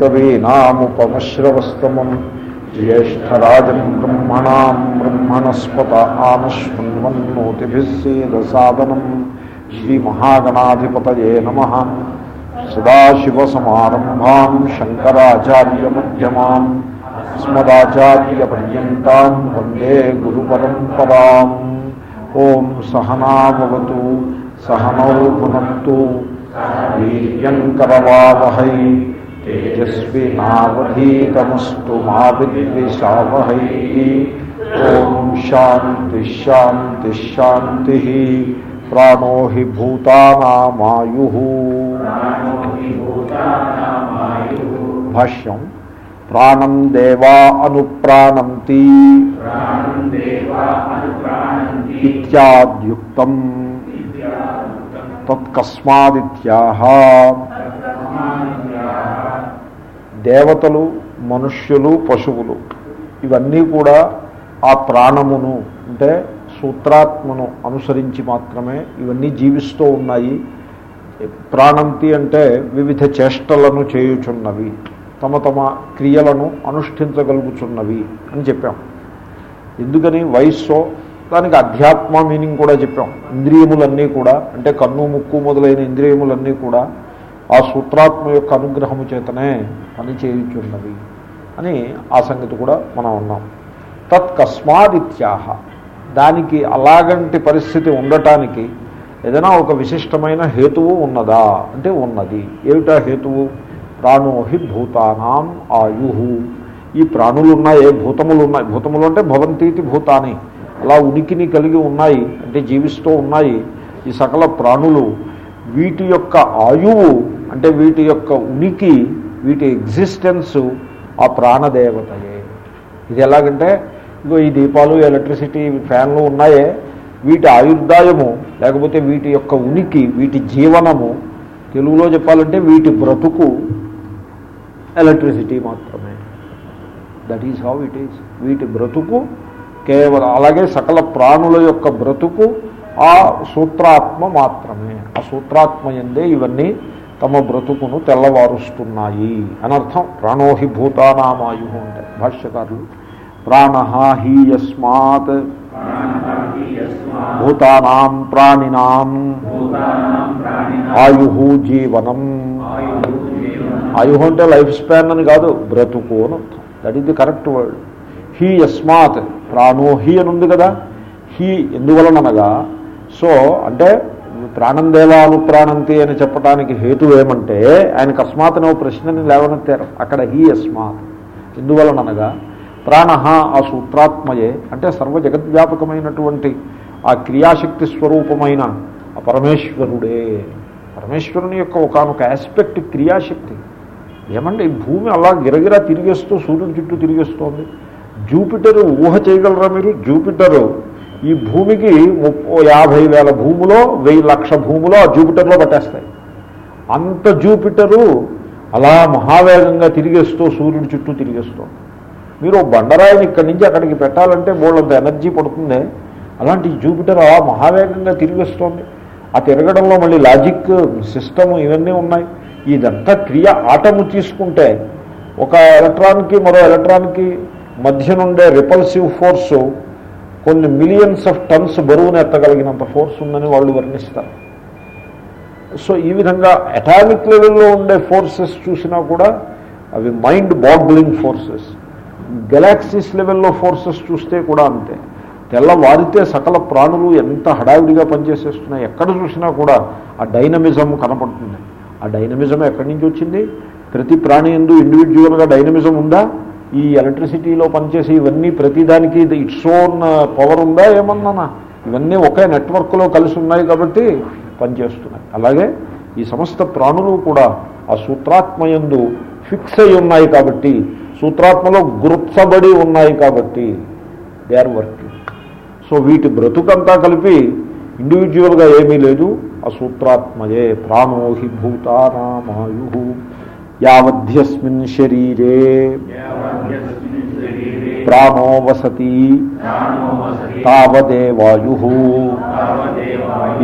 కవీనాముపమశ్రవస్తమం జ్యేష్టరాజం బ్రహ్మణా బ్రహ్మణస్పత ఆనశ్వన్వన్నోతిభిస్సేదసాదనం శ్రీమహాగణాధిపతయే నమ సదాశివసమారంభాం శంకరాచార్యమ్యమాం స్మదాచార్యపర్యంతం వందే గురు పరంపరా ఓం సహనావతు సహనౌ పునత్తు వీర్యంకరవావహై తేజస్వినావధీతమస్తు మా విద్విషావహై ఓం శాంతి శాంతి శాంతి ప్రాణో హి భూతానామాయు భాష్యం ప్రాణం దేవా అనుప్రాణంతి ఇత్యాద్యుక్తం తత్కస్మాదిత్యాహ దేవతలు మనుష్యులు పశువులు ఇవన్నీ కూడా ఆ ప్రాణమును అంటే సూత్రాత్మను అనుసరించి మాత్రమే ఇవన్నీ జీవిస్తూ ఉన్నాయి. ప్రాణంతి అంటే వివిధ చేష్టలను చేయుచున్నవి తమ తమ క్రియలను అనుష్ఠించగలుగుచున్నవి అని చెప్పాం. ఎందుకని వయస్సో దానికి అధ్యాత్మ మీనింగ్ కూడా చెప్పాం. ఇంద్రియములన్నీ కూడా అంటే కన్ను ముక్కు మొదలైన ఇంద్రియములన్నీ కూడా ఆ సూత్రాత్మ యొక్క అనుగ్రహము చేతనే పని చేయుచున్నది అని ఆ సంగతి కూడా మనం ఉన్నాం తత్కస్మాదిత్యాహ. దానికి అలాగంటి పరిస్థితి ఉండటానికి ఏదైనా ఒక విశిష్టమైన హేతువు ఉన్నదా? అంటే ఉన్నది. ఏమిటా హేతువు? ప్రాణోహి భూతానాం ఆయు. ఈ ప్రాణులు ఉన్నాయి భూతములు ఉన్నాయి భూతములు అంటే భవంతీతి భూతాని. అలా ఉనికిని కలిగి ఉన్నాయి అంటే జీవిస్తూ ఉన్నాయి ఈ సకల ప్రాణులు. వీటి యొక్క ఆయువు అంటే వీటి యొక్క ఉనికి వీటి ఎగ్జిస్టెన్సు ఆ ప్రాణదేవతయే. ఇది ఎలాగంటే ఇగో ఈ దీపాలు ఎలక్ట్రిసిటీ ఫ్యాన్లు ఉన్నాయే. వీటి ఆయుర్దాయము లేకపోతే వీటి యొక్క ఉనికి వీటి జీవనము తెలుగులో చెప్పాలంటే వీటి బ్రతుకు ఎలక్ట్రిసిటీ మాత్రమే. That is how it is వీటి బ్రతుకు కేవలం అలాగే సకల ప్రాణుల యొక్క బ్రతుకు ఆ సూత్రాత్మ మాత్రమే. ఆ సూత్రాత్మ ఎందే ఇవన్నీ తమ బ్రతుకును తెల్లవారుస్తున్నాయి అనర్థం ప్రాణోహి భూతానామాయు అంటే భాష్యకారులు. ప్రాణ హీయస్మాత్ భూతానాం ప్రాణినాం ఆయు జీవనం. ఆయు అంటే లైఫ్ స్పాన్ అని కాదు బ్రతుకు అని అర్థం. That is the correct word he యస్మాత్ ప్రాణో హీ అని ఉంది కదా. హీ ఎందువలనగా సో అంటే ప్రాణం దేవాను ప్రాణంతి అని చెప్పడానికి హేతు ఏమంటే ఆయన అస్మాత్ ఓ ప్రశ్నని లేవనెత్తారు. అక్కడ హీ అస్మాత్ ఎందువలనగా ప్రాణ ఆ సూత్రాత్మయే అంటే సర్వ జగద్వ్యాపకమైనటువంటి ఆ క్రియాశక్తి స్వరూపమైన ఆ పరమేశ్వరుడే. పరమేశ్వరుని యొక్క ఒకనొక ఆస్పెక్ట్ క్రియాశక్తి. ఏమంటే ఈ భూమి అలా గిరగిరా తిరిగేస్తూ సూర్యుని చుట్టూ తిరిగేస్తోంది. జూపిటర్ ఊహ చేయగలరా మీరు? జూపిటరు ఈ భూమికి ముప్పో యాభై వేల భూములో వెయ్యి లక్ష భూములో ఆ జూపిటర్లో పట్టేస్తాయి. అంత జూపిటరు అలా మహావేగంగా తిరిగేస్తూ సూర్యుడి చుట్టూ తిరిగేస్తూ. మీరు బండరాయిని ఇక్కడి నుంచి అక్కడికి పెట్టాలంటే బోళ్ళంత ఎనర్జీ పడుతుంది. అలాంటి జూపిటర్ అలా మహావేగంగా తిరిగేస్తోంది. ఆ తిరగడంలో మళ్ళీ లాజిక్ సిస్టమ్ ఇవన్నీ ఉన్నాయి. ఇదంతా క్రియ ఆటము తీసుకుంటే ఒక ఎలక్ట్రాన్కి మరో ఎలక్ట్రాన్కి మధ్య నుండే రిపల్సివ్ ఫోర్సు కొన్ని మిలియన్స్ ఆఫ్ టన్స్ బరువును ఎత్తగలిగినంత ఫోర్స్ ఉందని వాళ్ళు వర్ణిస్తారు. సో ఈ విధంగా అటామిక్ లెవెల్లో ఉండే ఫోర్సెస్ చూసినా కూడా అవి మైండ్ బాగ్లింగ్ ఫోర్సెస్ గెలాక్సీస్ లెవెల్లో ఫోర్సెస్ చూస్తే కూడా అంతే. తెల్లవారితే సకల ప్రాణులు ఎంత హడావిడిగా పనిచేసేస్తున్నాయి ఎక్కడ చూసినా కూడా ఆ డైనమిజం కనపడుతుంది. ఆ డైనమిజం ఎక్కడి నుంచి వచ్చింది? ప్రతి ప్రాణి ఎందు ఇండివిజువల్గా డైనమిజం ఉందా? ఈ ఎలక్ట్రిసిటీలో పనిచేసే ఇవన్నీ ప్రతిదానికి ఇట్స్ ఓన్ పవర్ ఉందా ఏమన్నానా? ఇవన్నీ ఒకే నెట్వర్క్లో కలిసి ఉన్నాయి కాబట్టి పనిచేస్తున్నాయి. అలాగే ఈ సమస్త ప్రాణులు కూడా ఆ సూత్రాత్మయందు ఫిక్స్ అయి ఉన్నాయి కాబట్టి సూత్రాత్మలో గుర్చబడి ఉన్నాయి కాబట్టి దే ఆర్ వర్కింగ్ సో వీటి బ్రతుకంతా కలిపి ఇండివిజువల్గా ఏమీ లేదు. ఆ సూత్రాత్మయే ప్రాణోహి భూతానామాయు. యావధ్యస్మిన్ శరీరే ప్రాణో వసతి తావదే వాయు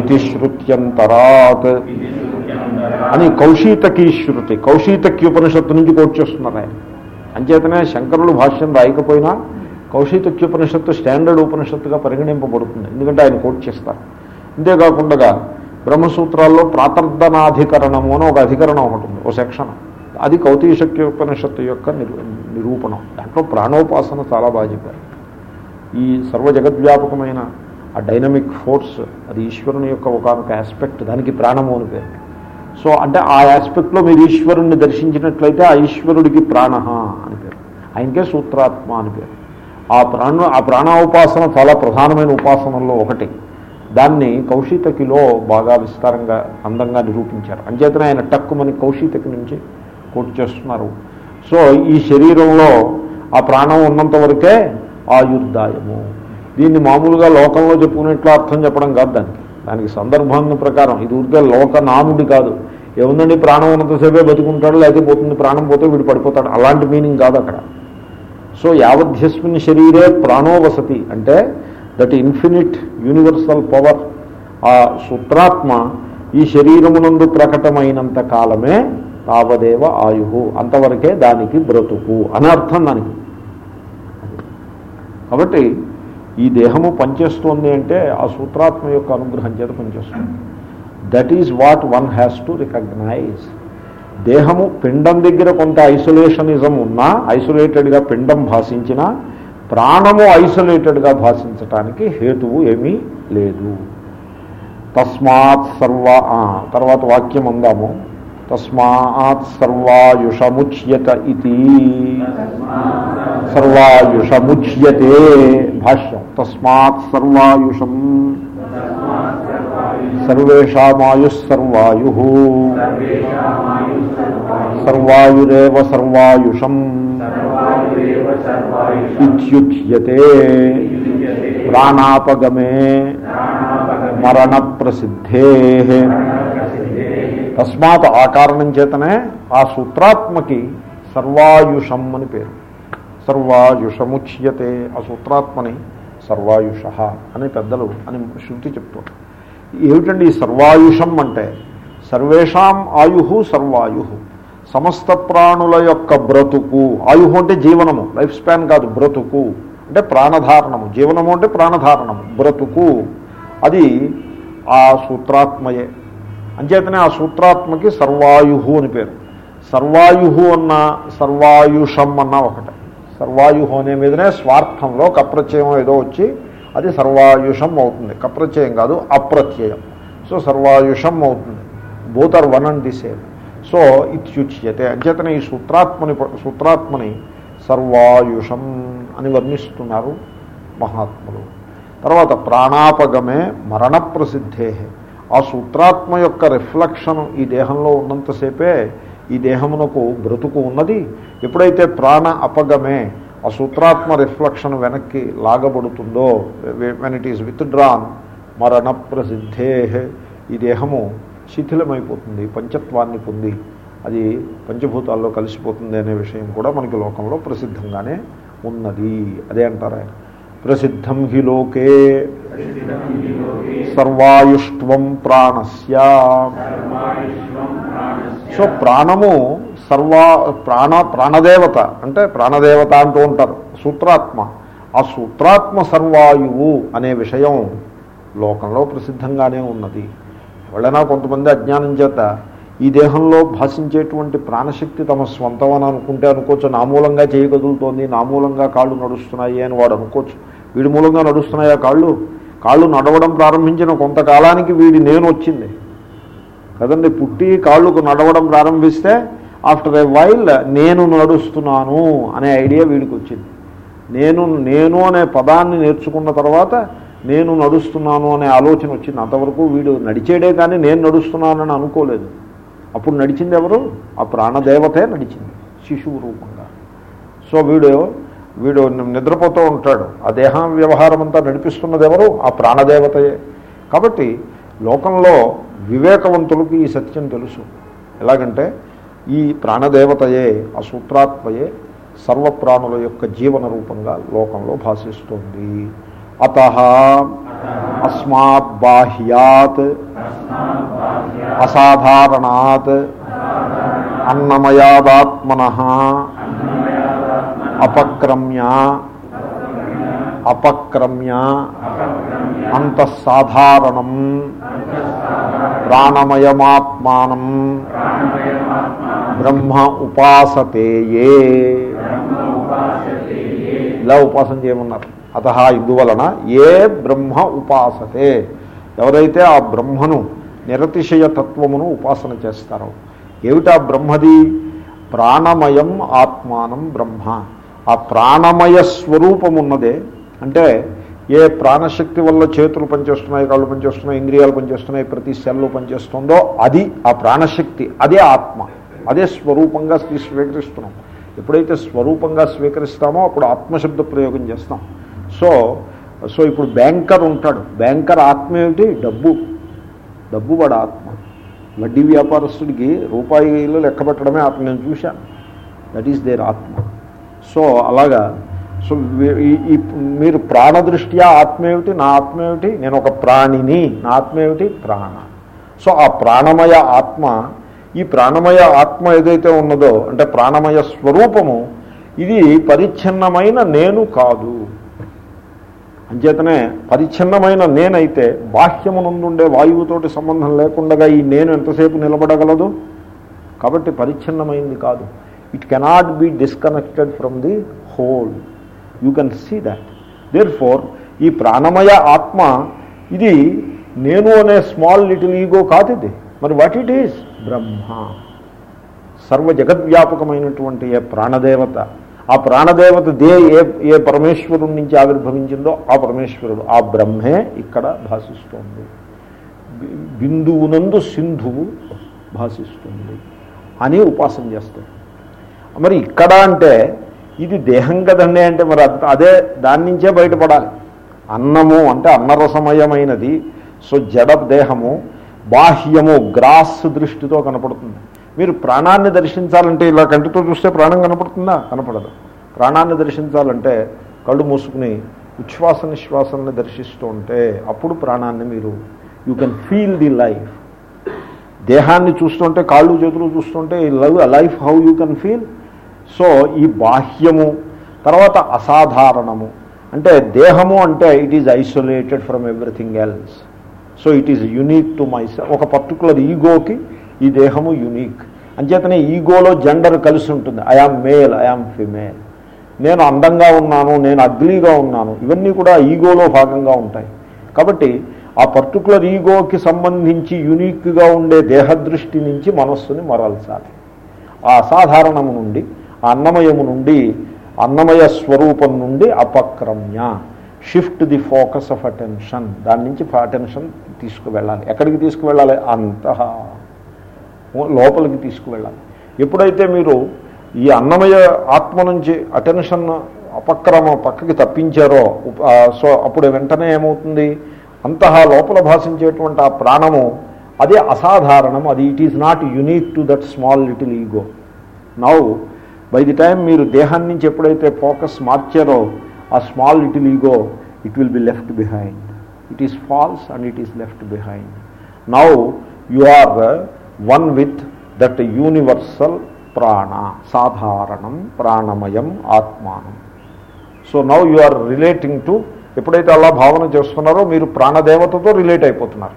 ఇది శ్రుత్యంతరాత్ అని కౌశీతకీ శృతి కౌశీతక్యుపనిషత్తు నుంచి కోట్ చేస్తున్నారు. ఆయన అంచేతనే శంకరులు భాష్యం రాయకపోయినా కౌశీతక్యుపనిషత్తు స్టాండర్డ్ ఉపనిషత్తుగా పరిగణింపబడుతుంది. ఎందుకంటే ఆయన కోట్ చేస్తారు. అంతేకాకుండా బ్రహ్మసూత్రాల్లో ప్రాతర్ధనాధికరణము అని ఒక అధికరణం ఒకటి ఉంది ఒక సెక్షన్. అది కౌతీశక్యోపనిషత్తు యొక్క నిరూ నిరూపణం. దాంట్లో ప్రాణోపాసన చాలా బాగా చెప్పారు. ఈ సర్వ జగద్వ్యాపకమైన ఆ డైనమిక్ ఫోర్స్ అది ఈశ్వరుని యొక్క ఒకనొక ఆస్పెక్ట్ దానికి ప్రాణము అని పేరు. సో అంటే ఆ ఆస్పెక్ట్లో మీరు ఈశ్వరుణ్ణి దర్శించినట్లయితే ఆ ఈశ్వరుడికి ప్రాణ అని పేరు. ఆయనకే సూత్రాత్మ అని పేరు. ఆ ప్రాణ ఆ ప్రాణోపాసన చాలా ప్రధానమైన ఉపాసనల్లో ఒకటి. దాన్ని కౌశితకిలో బాగా విస్తారంగా అందంగా నిరూపించారు. అంచేతనే ఆయన టక్కుమని కౌశితకి నుంచి కోట్ చేస్తున్నారు. సో ఈ శరీరంలో ఆ ప్రాణం ఉన్నంత వరకే ఆయుర్దాయము. దీన్ని మామూలుగా లోకంలో చెప్పుకునేట్లు అర్థం చెప్పడం కాదు దానికి. దానికి సందర్భాన్ని ప్రకారం. ఇది ఊరికే లోకనాముడి కాదు. ఏముందండి? ప్రాణం ఉన్నంతసేపే బతుకుంటాడు లేకపోతే పోతుంది ప్రాణం పోతే వీడు పడిపోతాడు. అలాంటి మీనింగ్ కాదు అక్కడ. సో యావధ్యస్మిన్ శరీరే ప్రాణో వసతి అంటే దట్ ఇన్ఫినిట్ యూనివర్సల్ పవర్ ఆ సూత్రాత్మ ఈ శరీరమునందు ప్రకటమైనంత కాలమే తావదేవ ఆయు అంతవరకే దానికి బ్రతుకు అని అర్థం దానికి. కాబట్టి ఈ దేహము పనిచేస్తోంది అంటే ఆ సూత్రాత్మ యొక్క అనుగ్రహం చేత పనిచేస్తుంది. That is what one has to recognise దేహము పిండం దగ్గర కొంత ఐసోలేషనిజం ఉన్నా ఐసోలేటెడ్గా పిండం భాషించినా ప్రాణము ఐసోలేటెడ్గా భాషించటానికి హేతువు ఏమీ లేదు. తస్మాత్ సర్వ తర్వాత వాక్యం అందాము. తస్మాత్ సర్వాయుషముచ్యత ఇది సర్వాయుషముచ్యతే భాష్యం తస్మాత్ సర్వాయుషం సర్వేషామాయుస్సర్వాయు సర్వాయురేవ సర్వాయుషం ఇత్యుచ్యతే ప్రాణాపగమే మరణ ప్రసిద్ధే తస్మాత్ ఆ కారణం చేతనే ఆ సూత్రాత్మకి సర్వాయుషం అని పేరు. సర్వాయుషముచ్యతే ఆ సూత్రాత్మని సర్వాయుష అని పెద్దలు అని శృతి చెప్తారు ఏమిటండి ఈ సర్వాయుషం అంటే? సర్వేషాం ఆయు సర్వాయు. సమస్త ప్రాణుల యొక్క బ్రతుకు. ఆయు అంటే జీవనము లైఫ్ స్పాన్ కాదు బ్రతుకు. అంటే ప్రాణధారణము. జీవనము అంటే ప్రాణధారణము బ్రతుకు. అది ఆ సూత్రాత్మయే. అంచేతనే ఆ సూత్రాత్మకి సర్వాయు అని పేరు. సర్వాయు అన్న సర్వాయుషం అన్న ఒకటే. సర్వాయు అనే మీదనే స్వార్థంలో కప్రత్యయం ఏదో వచ్చి అది సర్వాయుషం అవుతుంది. కప్రత్యయం కాదు అప్రత్యయం. సో సర్వాయుషం అవుతుంది. Both are one and the same so ఇత్యుచ్యతే. అంచేతనే ఈ సూత్రాత్మని సూత్రాత్మని సర్వాయుషం అని వర్ణిస్తున్నారు మహాత్ములు. తర్వాత ప్రాణాపగమే మరణ ప్రసిద్ధే ఆ సూత్రాత్మ యొక్క రిఫ్లెక్షన్ ఈ దేహంలో ఉన్నంతసేపే ఈ దేహమునకు బ్రతుకు ఉన్నది. ఎప్పుడైతే ప్రాణ అపగమే ఆ సూత్రాత్మ రిఫ్లెక్షన్ వెనక్కి లాగబడుతుందో when it is withdrawn మరణ ప్రసిద్ధే. ఈ దేహము శిథిలమైపోతుంది పంచత్వాన్ని పొంది అది పంచభూతాల్లో కలిసిపోతుంది అనే విషయం కూడా మనకి లోకంలో ప్రసిద్ధంగానే ఉన్నది. అదే అంటారు ఆయన. ప్రసిద్ధం హి లోకే. సర్వాయుష్వం ప్రాణస్య. సో ప్రాణము సర్వా ప్రాణ ప్రాణదేవత అంటే ప్రాణదేవత అంటూ ఉంటారు సూత్రాత్మ. ఆ సూత్రాత్మ సర్వాయువు అనే విషయం లోకంలో ప్రసిద్ధంగానే ఉన్నది. ఎవరైనా కొంతమంది అజ్ఞానం చేత ఈ దేహంలో భాషించేటువంటి ప్రాణశక్తి తమ స్వంతం అని అనుకుంటే అనుకోవచ్చు. నా మూలంగా చేయగదులుతోంది నా మూలంగా కాళ్ళు నడుస్తున్నాయి అని వాడు అనుకోవచ్చు. వీడి మూలంగా నడుస్తున్నాయా కాళ్ళు? కాళ్ళు నడవడం ప్రారంభించిన కొంతకాలానికి వీడి నేను వచ్చింది. కదండి పుట్టి కాళ్ళకు నడవడం ప్రారంభిస్తే ఆఫ్టర్ ఏ వైల్ నేను నడుస్తున్నాను అనే ఐడియా వీడికి వచ్చింది. నేను నేను అనే పదాన్ని నేర్చుకున్న తర్వాత నేను నడుస్తున్నాను అనే ఆలోచన వచ్చింది. అంతవరకు వీడు నడిచేడే కానీ నేను నడుస్తున్నానని అనుకోలేదు. అప్పుడు నడిచింది ఎవరు ఆ ప్రాణదేవతే నడిచింది శిశువు రూపంగా సో వీడు వీడు నిద్రపోతూ ఉంటాడు. ఆ దేహం వ్యవహారం అంతా నడిపిస్తున్నది ఎవరు ఆ ప్రాణదేవతయే. కాబట్టి లోకంలో వివేకవంతులకు ఈ సత్యం తెలుసు. ఎలాగంటే ఈ ప్రాణదేవతయే ఆ సూత్రాత్మయే సర్వప్రాణుల యొక్క జీవన రూపంగా లోకంలో భాషిస్తుంది అత అస్మాత్ బాహ్యాత్ అసాధారణాత్ అన్నమయాదాత్మన అపక్రమ్య అపక్రమ్య అంతఃసాధారణం ప్రాణమయమాత్మానం బ్రహ్మ ఉపాసతే ఇలా ఉపాసన చేయమన్నారు. అత ఇందువలన ఏ బ్రహ్మ ఉపాసతే? ఎవరైతే ఆ బ్రహ్మను నిరతిశయ తత్వమును ఉపాసన చేస్తారో ఏమిటా బ్రహ్మది? ప్రాణమయం ఆత్మానం బ్రహ్మ. ఆ ప్రాణమయ స్వరూపమున్నదే. అంటే ఏ ప్రాణశక్తి వల్ల చేతులు పనిచేస్తున్నాయి కాళ్ళు పనిచేస్తున్నాయి ఇంద్రియాలు పనిచేస్తున్నాయి ప్రతి సెల్లు పనిచేస్తుందో అది ఆ ప్రాణశక్తి అదే ఆత్మ. అదే స్వరూపంగా స్వీకరిస్తున్నాం ఎప్పుడైతే స్వరూపంగా స్వీకరిస్తామో అప్పుడు ఆత్మశబ్ద ప్రయోగం చేస్తాం. సో సో ఇప్పుడు బ్యాంకర్ ఉంటాడు. బ్యాంకర్ ఆత్మ ఏమిటి? డబ్బు. డబ్బు వాడు ఆత్మ. వడ్డీ వ్యాపారస్తుడికి రూపాయిలు లెక్క పెట్టడమే ఆత్మ. నేను చూశాను. దట్ ఈస్ దేర్ ఆత్మ. సో అలాగా. సో ఈ- ఈ మీరు ప్రాణదృష్ట్యా ఆత్మ ఏమిటి? నా ఆత్మ ఏమిటి? నేను ఒక ప్రాణిని. నా ఆత్మ ఏమిటి? ప్రాణ. సో ఆ ప్రాణమయ ఆత్మ ఈ ప్రాణమయ ఆత్మ ఏదైతే ఉన్నదో అంటే ప్రాణమయ స్వరూపము ఇది పరిచ్ఛిన్నమైన నేను కాదు. అంచేతనే పరిచ్ఛిన్నమైన నేనైతే బాహ్యమునందుండే వాయువుతోటి సంబంధం లేకుండా ఈ నేను ఎంతసేపు నిలబడగలదు? కాబట్టి పరిచ్ఛిన్నమైంది కాదు. It cannot be disconnected from the whole you can see that therefore ఈ ప్రాణమయ ఆత్మ ఇది నేను అనే స్మాల్ లిటిల్ ఈగో కాదు ఇది. మరి వాట్ ఇట్ ఈస్ బ్రహ్మ. సర్వ జగద్వ్యాపకమైనటువంటి ఏ ప్రాణదేవత. ఆ ప్రాణదేవత దే ఏ ఏ పరమేశ్వరుడి నుంచి ఆవిర్భవించిందో ఆ పరమేశ్వరుడు ఆ బ్రహ్మే ఇక్కడ భాషిస్తోంది. బిందువునందు సింధువు భాషిస్తుంది అని ఉపాసన చేస్తాడు. మరి ఇక్కడ అంటే ఇది దేహం కదండి అంటే మరి అదే దాని నుంచే బయటపడాలి. అన్నము అంటే అన్నరసమయమైనది సో జడ దేహము బాహ్యము గ్రాస్ దృష్టితో కనపడుతుంది. మీరు ప్రాణాన్ని దర్శించాలంటే ఇలా కంటితో చూస్తే ప్రాణం కనపడుతుందా? కనపడదు. ప్రాణాన్ని దర్శించాలంటే కళ్ళు మూసుకుని ఉచ్ఛ్వాస నిశ్వాసాన్ని దర్శిస్తూ ఉంటే అప్పుడు ప్రాణాన్ని మీరు you can feel the life దేహాన్ని చూస్తుంటే కాళ్ళు చేతులు చూస్తుంటే ఈ love life how you can feel so ఈ బాహ్యము తర్వాత అసాధారణము. అంటే దేహము అంటే it is isolated from everything else so it is unique to my ఒక పర్టికులర్ ఈగోకి ఈ దేహము యునీక్ అంచేతనే ఈగోలో జెండర్ కలిసి ఉంటుంది. ఐఆమ్ మేల్ ఐఆమ్ ఫిమేల్ నేను అందంగా ఉన్నాను నేను అగ్లీగా ఉన్నాను. ఇవన్నీ కూడా ఈగోలో భాగంగా ఉంటాయి. కాబట్టి ఆ పర్టికులర్ ఈగోకి సంబంధించి యునీక్గా ఉండే దేహదృష్టి నుంచి మనస్సుని మరల్చాలి. ఆ అసాధారణము నుండి ఆ అన్నమయము నుండి అన్నమయ స్వరూపం నుండి అపక్రమ్య. Shift the focus of attention దాని నుంచి అటెన్షన్ తీసుకువెళ్ళాలి. ఎక్కడికి తీసుకువెళ్ళాలి? అంతహా లోపలికి తీసుకువెళ్ళాలి. ఎప్పుడైతే మీరు ఈ అన్నమయ ఆత్మ నుంచి అటెన్షన్ అపక్రమ పక్కకి తప్పించారో సో అప్పుడు వెంటనే ఏమవుతుంది? అంతహా లోపల భాషించేటువంటి ఆ ప్రాణము అదే అసాధారణం. అది it is not unique to that small little ego now by the time మీరు దేహాన్ని నుంచి ఎప్పుడైతే ఫోకస్ మార్చారో ఆ small little ego it will be left behind it is false and it is left behind now you are one with that universal ప్రాణ సాధారణం ప్రాణమయం ఆత్మానం. So now you are relating to ఎప్పుడైతే అలా భావన చేస్తున్నారో మీరు ప్రాణదేవతతో రిలేట్ అయిపోతున్నారు.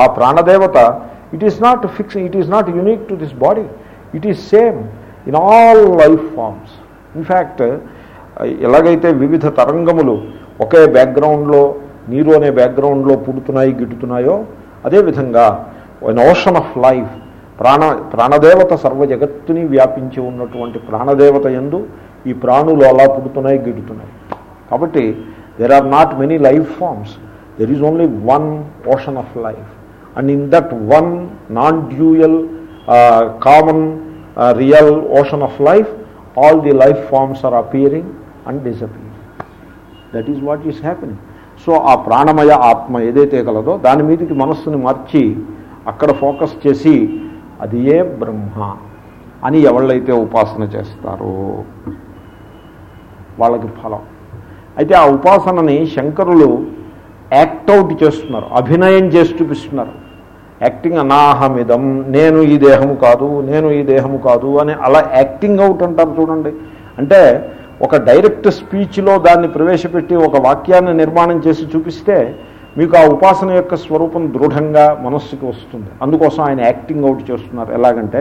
ఆ ప్రాణదేవత it is not fix it is not unique to this body it is same in all life forms in fact ఎలాగైతే వివిధ తరంగములు ఒకే బ్యాక్గ్రౌండ్లో నీరు అనే బ్యాక్గ్రౌండ్లో పుడుతున్నాయి గిట్టుతున్నాయో అదేవిధంగా ఎన్ ఓషన్ ఆఫ్ లైఫ్ ప్రాణ ప్రాణదేవత సర్వ జగత్తుని వ్యాపించి ఉన్నటువంటి ప్రాణదేవత ఎందు ఈ ప్రాణులు అలా పుడుతున్నాయి గిడుతున్నాయి కాబట్టి there are not many life forms there is only one ocean of life and in that one non dual common real ocean of life all the life forms are appearing and disappearing that is what is happening so ఆ ప్రాణమయ ఆత్మ ఏదైతే కలదో దాని మీదకి మనస్సుని మార్చి అక్కడ focus చేసి అది ఏ బ్రహ్మ అని ఎవళ్ళైతే ఉపాసన చేస్తారో వాళ్ళకి ఫలం. అయితే ఆ ఉపాసనని శంకరులు యాక్ట్ అవుట్ చేస్తున్నారు అభినయం చేసి చూపిస్తున్నారు. యాక్టింగ్ అనాహమిదం నేను ఈ దేహము కాదు నేను ఈ దేహము కాదు అని అలా యాక్టింగ్ అవుట్ అంటారు చూడండి. అంటే ఒక డైరెక్ట్ స్పీచ్లో దాన్ని ప్రవేశపెట్టి ఒక వాక్యాన్ని నిర్మాణం చేసి చూపిస్తే మీకు ఆ ఉపాసన యొక్క స్వరూపం దృఢంగా మనస్సుకి వస్తుంది. అందుకోసం ఆయన యాక్టింగ్ అవుట్ చేస్తున్నారు. ఎలాగంటే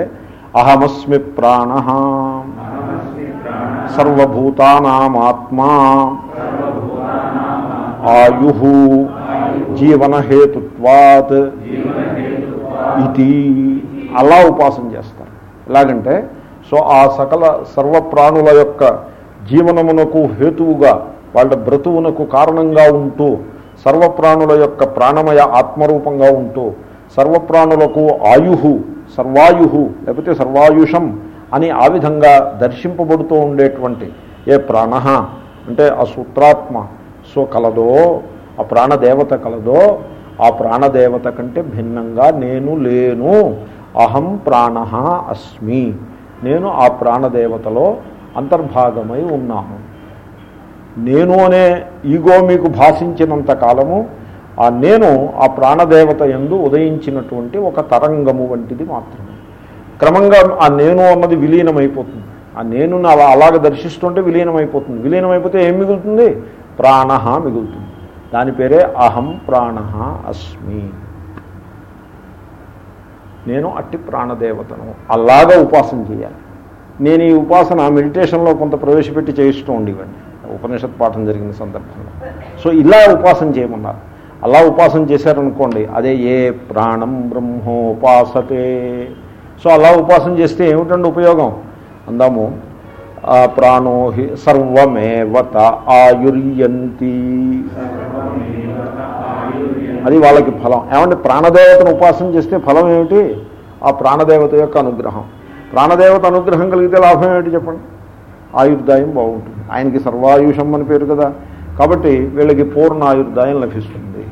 అహమస్మి ప్రాణ సర్వభూతానామాత్మా ఆయు జీవనహేతుత్వాత్ ఇది అలా ఉపాసన చేస్తారు. ఎలాగంటే సో ఆ సకల సర్వప్రాణుల యొక్క జీవనమునకు హేతువుగా వాళ్ళ బ్రతువునకు కారణంగా ఉంటూ సర్వప్రాణుల యొక్క ప్రాణమయ ఆత్మరూపంగా ఉంటూ సర్వప్రాణులకు ఆయు సర్వాయు లేకపోతే సర్వాయుషం అని ఆ విధంగా దర్శింపబడుతూ ఉండేటువంటి ఏ ప్రాణ? అంటే ఆ సూత్రాత్మ. సో కలదో ఆ ప్రాణదేవత కలదో ఆ ప్రాణదేవత కంటే భిన్నంగా నేను లేను. అహం ప్రాణ అస్మి. నేను ఆ ప్రాణదేవతలో అంతర్భాగమై ఉన్నాను. నేను అనే ఈగో మీకు భాషించినంత కాలము ఆ నేను ఆ ప్రాణదేవత ఎందు ఉదయించినటువంటి ఒక తరంగము వంటిది మాత్రమే. క్రమంగా ఆ నేను అన్నది విలీనమైపోతుంది. ఆ నేను అలా అలాగ దర్శిస్తుంటే విలీనమైపోతుంది. విలీనమైపోతే ఏం మిగులుతుంది? ప్రాణ మిగులుతుంది. దాని పేరే అహం ప్రాణ అస్మి. నేను అట్టి ప్రాణదేవతను అలాగా ఉపాసన చేయాలి. నేను ఈ ఉపాసన మెడిటేషన్లో కొంత ప్రవేశపెట్టి చేయిస్తూ ఉండేవాడిని. ఉపనిషత్ పాఠం జరిగిన సందర్భంలో. సో ఇలా ఉపాసన చేయమన్నారు. అలా ఉపాసన చేశారనుకోండి అదే ఏ ప్రాణం బ్రహ్మోపాసతే. సో అలా ఉపాసన చేస్తే ఏమిటండి ఉపయోగం? అందాము ఆ ప్రాణో హి సర్వమేవత ఆయుర్యంతి. అది వాళ్ళకి ఫలం. ఏమంటే ప్రాణదేవతను ఉపాసన చేస్తే ఫలం ఏమిటి? ఆ ప్రాణదేవత యొక్క అనుగ్రహం. ప్రాణదేవత అనుగ్రహం కలిగితే లాభం ఏమిటి చెప్పండి? ఆయుర్దాయం బాగుంటుంది. ఆయనకి సర్వాయుషం అని పేరు కదా. కాబట్టి వీళ్ళకి పూర్ణాయుర్దాయం లభిస్తుంది.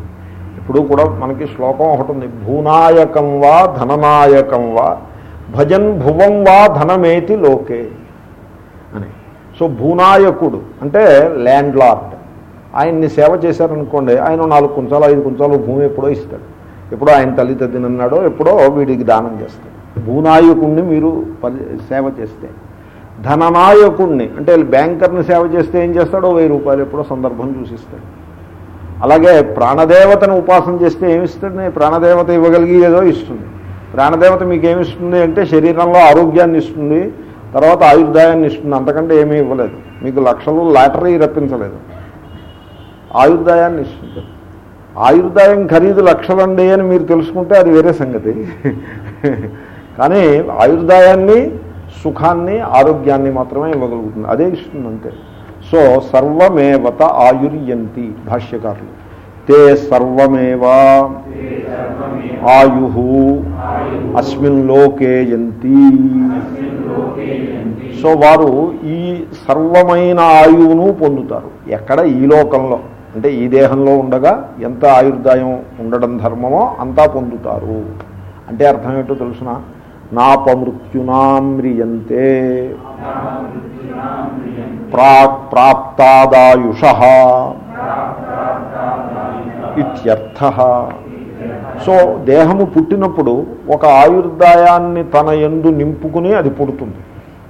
ఇప్పుడు కూడా మనకి శ్లోకం ఒకటి ఉంది. భూనాయకం వా ధననాయకం వా భజన్ భువం వా ధనమేతి లోకే అని. సో భూనాయకుడు అంటే ల్యాండ్ లార్డ్ ఆయన్ని సేవ చేశారనుకోండి ఆయన నాలుగు కుంచాలు ఐదు కుంచాలు భూమి ఎప్పుడో ఇస్తాడు. ఎప్పుడో ఆయన తల్లి తద్దినన్నాడో ఎప్పుడో వీడికి దానం చేస్తాడు. భూనాయకుణ్ణి మీరు సేవ చేస్తే ధననాయకుణ్ణి. అంటే బ్యాంకర్ని సేవ చేస్తే ఏం చేస్తాడో వెయ్యి రూపాయలు ఎప్పుడో సందర్భం చూసిస్తాడు. అలాగే ప్రాణదేవతను ఉపాసన చేస్తే ఏమిస్తుంది? ప్రాణదేవత ఇవ్వగలిగి ఏదో ఇస్తుంది. ప్రాణదేవత మీకేమిస్తుంది అంటే శరీరంలో ఆరోగ్యాన్ని ఇస్తుంది తర్వాత ఆయుర్దాయాన్ని ఇస్తుంది. అంతకంటే ఏమీ ఇవ్వలేదు. మీకు లక్షలు లాటరీ రప్పించలేదు. ఆయుర్దాయాన్ని ఇస్తుంది. ఆయుర్దాయం ఖరీదు లక్షలండి అని మీరు తెలుసుకుంటే అది వేరే సంగతి. కానీ ఆయుర్దాయాన్ని సుఖాన్ని ఆరోగ్యాన్ని మాత్రమే ఇవ్వగలుగుతుంది. అదే ఇస్తుంది అంతే. సో సర్వమేవత ఆయుర్యంతి భాష్యకారులు. తే సర్వమేవా? ఆయు. అస్మిన్ లోకే యంతి. సో వారు ఈ సర్వమైన ఆయువును పొందుతారు. ఎక్కడ? ఈ లోకంలో. అంటే ఈ దేహంలో ఉండగా ఎంత ఆయుర్దాయం ఉండడం ధర్మమో అంతా పొందుతారు. అంటే అర్థం ఏంటో తెలుసిన? నాపమృత్యునామ్రియంతే. ప్రాక్ ప్రాప్తాదాయుష ఇత్యర్థ. సో దేహము పుట్టినప్పుడు ఒక ఆయుర్దాయాన్ని తన ఎందు నింపుకుని అది పుడుతుంది.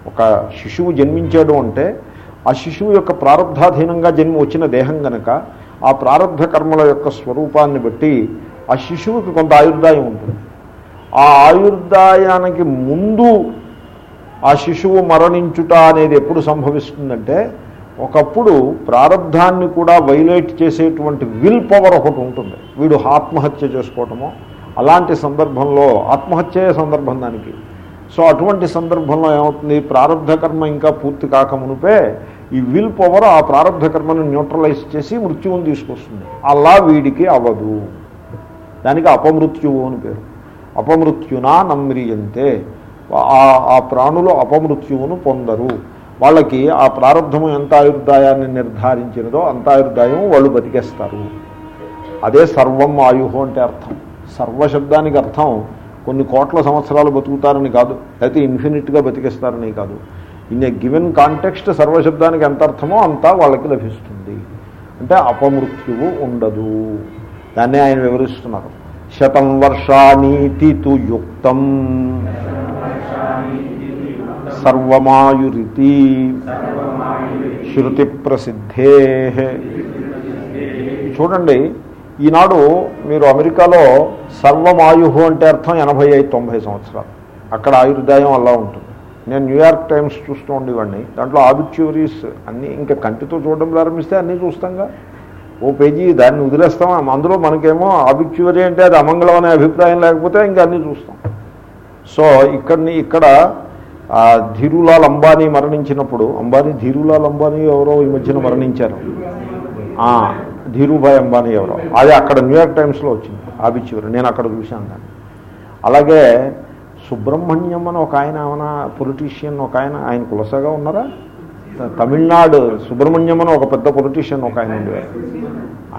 ఒక శిశువు జన్మించాడు అంటే ఆ శిశువు యొక్క ప్రారంధాధీనంగా జన్మ వచ్చిన దేహం గనక ఆ ప్రారంభ కర్మల యొక్క స్వరూపాన్ని బట్టి ఆ శిశువుకి కొంత ఆయుర్దాయం ఉంటుంది. ఆ ఆయుర్దాయానికి ముందు ఆ శిశువు మరణించుట అనేది ఎప్పుడు సంభవిస్తుందంటే ఒకప్పుడు ప్రారంధాన్ని కూడా వైలేట్ చేసేటువంటి విల్ పవర్ ఒకటి ఉంటుంది. వీడు ఆత్మహత్య చేసుకోవటమో అలాంటి సందర్భంలో ఆత్మహత్యే సందర్భం దానికి. సో అటువంటి సందర్భంలో ఏమవుతుంది? ప్రారంధ కర్మ ఇంకా పూర్తి కాకమునుపే ఈ విల్ పవర్ ఆ ప్రారంధ కర్మను న్యూట్రలైజ్ చేసి మృత్యువుని తీసుకొస్తుంది. అలా వీడికి అవ్వదు దానికి అపమృత్యువు అని పేరు. అపమృత్యునా నమ్రియంతే. ఆ- ఆ ప్రాణులు అపమృత్యువును పొందరు. వాళ్ళకి ఆ ప్రారంధము ఎంత ఆయుర్దాయాన్ని నిర్ధారించినదో అంత ఆయుర్దాయం వాళ్ళు బతికేస్తారు. అదే సర్వం ఆయుహు అంటే అర్థం. సర్వశబ్దానికి అర్థం కొన్ని కోట్ల సంవత్సరాలు బతుకుతారని కాదు. అయితే ఇన్ఫినిట్గా బతికేస్తారని కాదు. ఇన్ ఏ గివెన్ కాంటెక్స్ట్ సర్వశబ్దానికి ఎంత అర్థమో అంతా వాళ్ళకి లభిస్తుంది. అంటే అపమృత్యువు ఉండదు. దాన్నే ఆయన వివరిస్తున్నారు. శతం వర్షానీతి యుక్తం. సర్వమాయురితి శృతి ప్రసిద్ధే చూడండి ఈనాడు మీరు అమెరికాలో సర్వమాయు అంటే అర్థం ఎనభై ఐదు తొంభై సంవత్సరాలు. అక్కడ ఆయుర్దాయం అలా ఉంటుంది. నేను న్యూయార్క్ టైమ్స్ చూస్తూ ఉండేవాడిని. దాంట్లో ఆబిచ్యూరీస్ అన్నీ ఇంకా కంటితో చూడడం ప్రారంభిస్తే అన్నీ చూస్తాంగా. ఓ పేజీ దాన్ని వదిలేస్తాం. అందులో మనకేమో ఆబిచ్యూరీ అంటే అది అమంగళం అనే అభిప్రాయం లేకపోతే ఇంకా అన్నీ చూస్తాం. సో ఇక్కడిని ఇక్కడ ధీరులాల్ అంబానీ మరణించినప్పుడు అంబానీ ధీరులాల్ అంబానీ ఎవరో ఈ మధ్యన మరణించారు. ధీరుభాయ్ అంబానీ ఎవరో. అది అక్కడ న్యూయార్క్ టైమ్స్లో వచ్చింది ఆబిచ్యూరి నేను అక్కడ చూశాను దాన్ని. అలాగే సుబ్రహ్మణ్యం అని ఒక ఆయన ఏమైనా పొలిటీషియన్ ఒక ఆయన ఆయన కులసగా ఉన్నారా? తమిళనాడు సుబ్రహ్మణ్యం అని ఒక పెద్ద పొలిటీషియన్ ఒక ఆయన ఉండేవారు.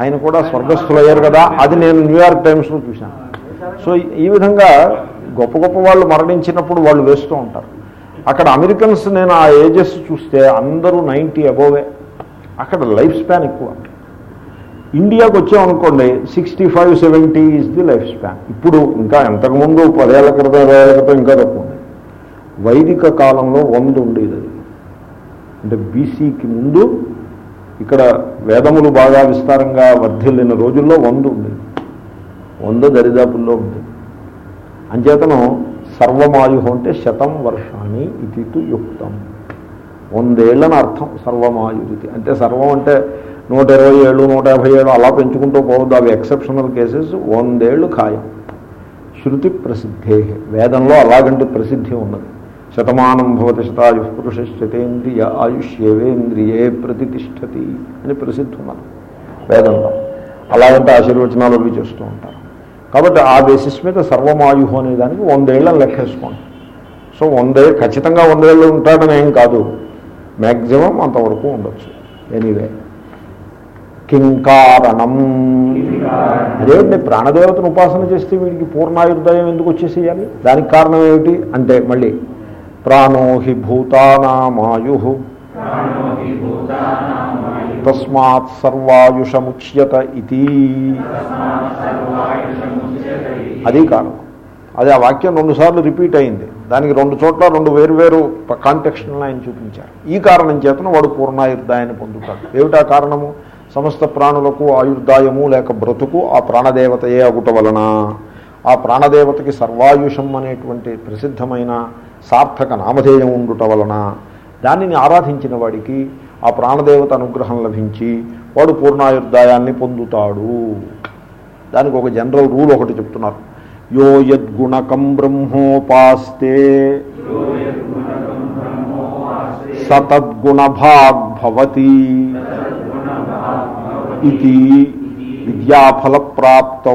ఆయన కూడా స్వర్గస్థులయ్యారు కదా అది నేను న్యూయార్క్ టైమ్స్లో చూశాను. సో ఈ- విధంగా గొప్ప గొప్ప వాళ్ళు మరణించినప్పుడు వాళ్ళు వేస్తూ ఉంటారు. అక్కడ అమెరికన్స్ నేను ఆ ఏజెస్ చూస్తే అందరూ నైంటీ అబోవే అక్కడ లైఫ్ స్పాన్ ఎక్కువ. ఇండియాకి వచ్చామనుకోండి sixty five seventy is the life span ఇప్పుడు ఇంకా ఎంతకుముందు పదేళ్ళ క్రితం ఇరవై ఏళ్ళ క్రితం ఇంకా తక్కువ ఉంది. వైదిక కాలంలో వంద ఉండేది అది. అంటే బీసీకి ముందు ఇక్కడ వేదములు బాగా విస్తారంగా వర్ధిల్లిన రోజుల్లో వంద ఉంది. వంద దరిదాపుల్లో ఉంది. అంచేతనం సర్వమాయు అంటే శతం వర్షాన్ని ఇది యుక్తం. వందేళ్ళని అర్థం సర్వమాయురితి అంటే సర్వం అంటే నూట ఇరవై ఏళ్ళు నూట యాభై ఏళ్ళు అలా పెంచుకుంటూ పోవద్దు. అవి ఎక్సెప్షనల్ కేసెస్ వందేళ్ళు ఖాయం. శృతి ప్రసిద్ధే. వేదంలో అలాగంటే ప్రసిద్ధి ఉన్నది. శతమానం భవతి శతాయు పురుషశ్చతేంద్రియ ఆయుష్యేవేంద్రియే ప్రతిష్టతి అని ప్రసిద్ధున్నారు ఉన్నది వేదంలో. అలాగంటే ఆశీర్వచనాలు అవి చేస్తూ ఉంటారు. కాబట్టి ఆ బేసిస్ మీద సర్వమాయు అనే దానికి వందేళ్ళని లెక్కేసుకోండి సో వందే ఖచ్చితంగా వందేళ్ళు ఉంటాడని ఏం కాదు. మ్యాక్సిమం అంతవరకు ఉండొచ్చు. ఎనీవే. కింకారణం. అదేంటి ప్రాణదేవతను ఉపాసన చేస్తే వీడికి పూర్ణాయుర్దయం ఎందుకు వచ్చేసేయాలి? దానికి కారణం ఏమిటి? అంటే మళ్ళీ ప్రాణో హి భూతానామాయు. తస్మాత్ సర్వాయుషముచ్యత ఇది అది కారణం. అది ఆ వాక్యం రెండుసార్లు రిపీట్ అయింది. దానికి రెండు చోట్ల రెండు వేరువేరు కాంటెక్స్ట్లను ఆయన చూపించారు. ఈ కారణం చేతను వాడు పూర్ణాయుర్దాయాన్ని పొందుతాడు. ఏమిటా కారణము? సమస్త ప్రాణులకు ఆయుర్దాయము లేక బ్రతుకు ఆ ప్రాణదేవతయే అగుట వలన. ఆ ప్రాణదేవతకి సర్వాయుషం అనేటువంటి ప్రసిద్ధమైన సార్థక నామధేయం ఉండుట వలన దానిని ఆరాధించిన వాడికి ఆ ప్రాణదేవత అనుగ్రహం లభించి వాడు పూర్ణాయుర్దాయాన్ని పొందుతాడు. దానికి ఒక జనరల్ రూల్ ఒకటి చెప్తున్నారు. యో యద్గుణకం బ్రహ్మోపాస్తే సతద్గుణభాగ్ భవతి ఇది విద్యాఫలప్రాప్త.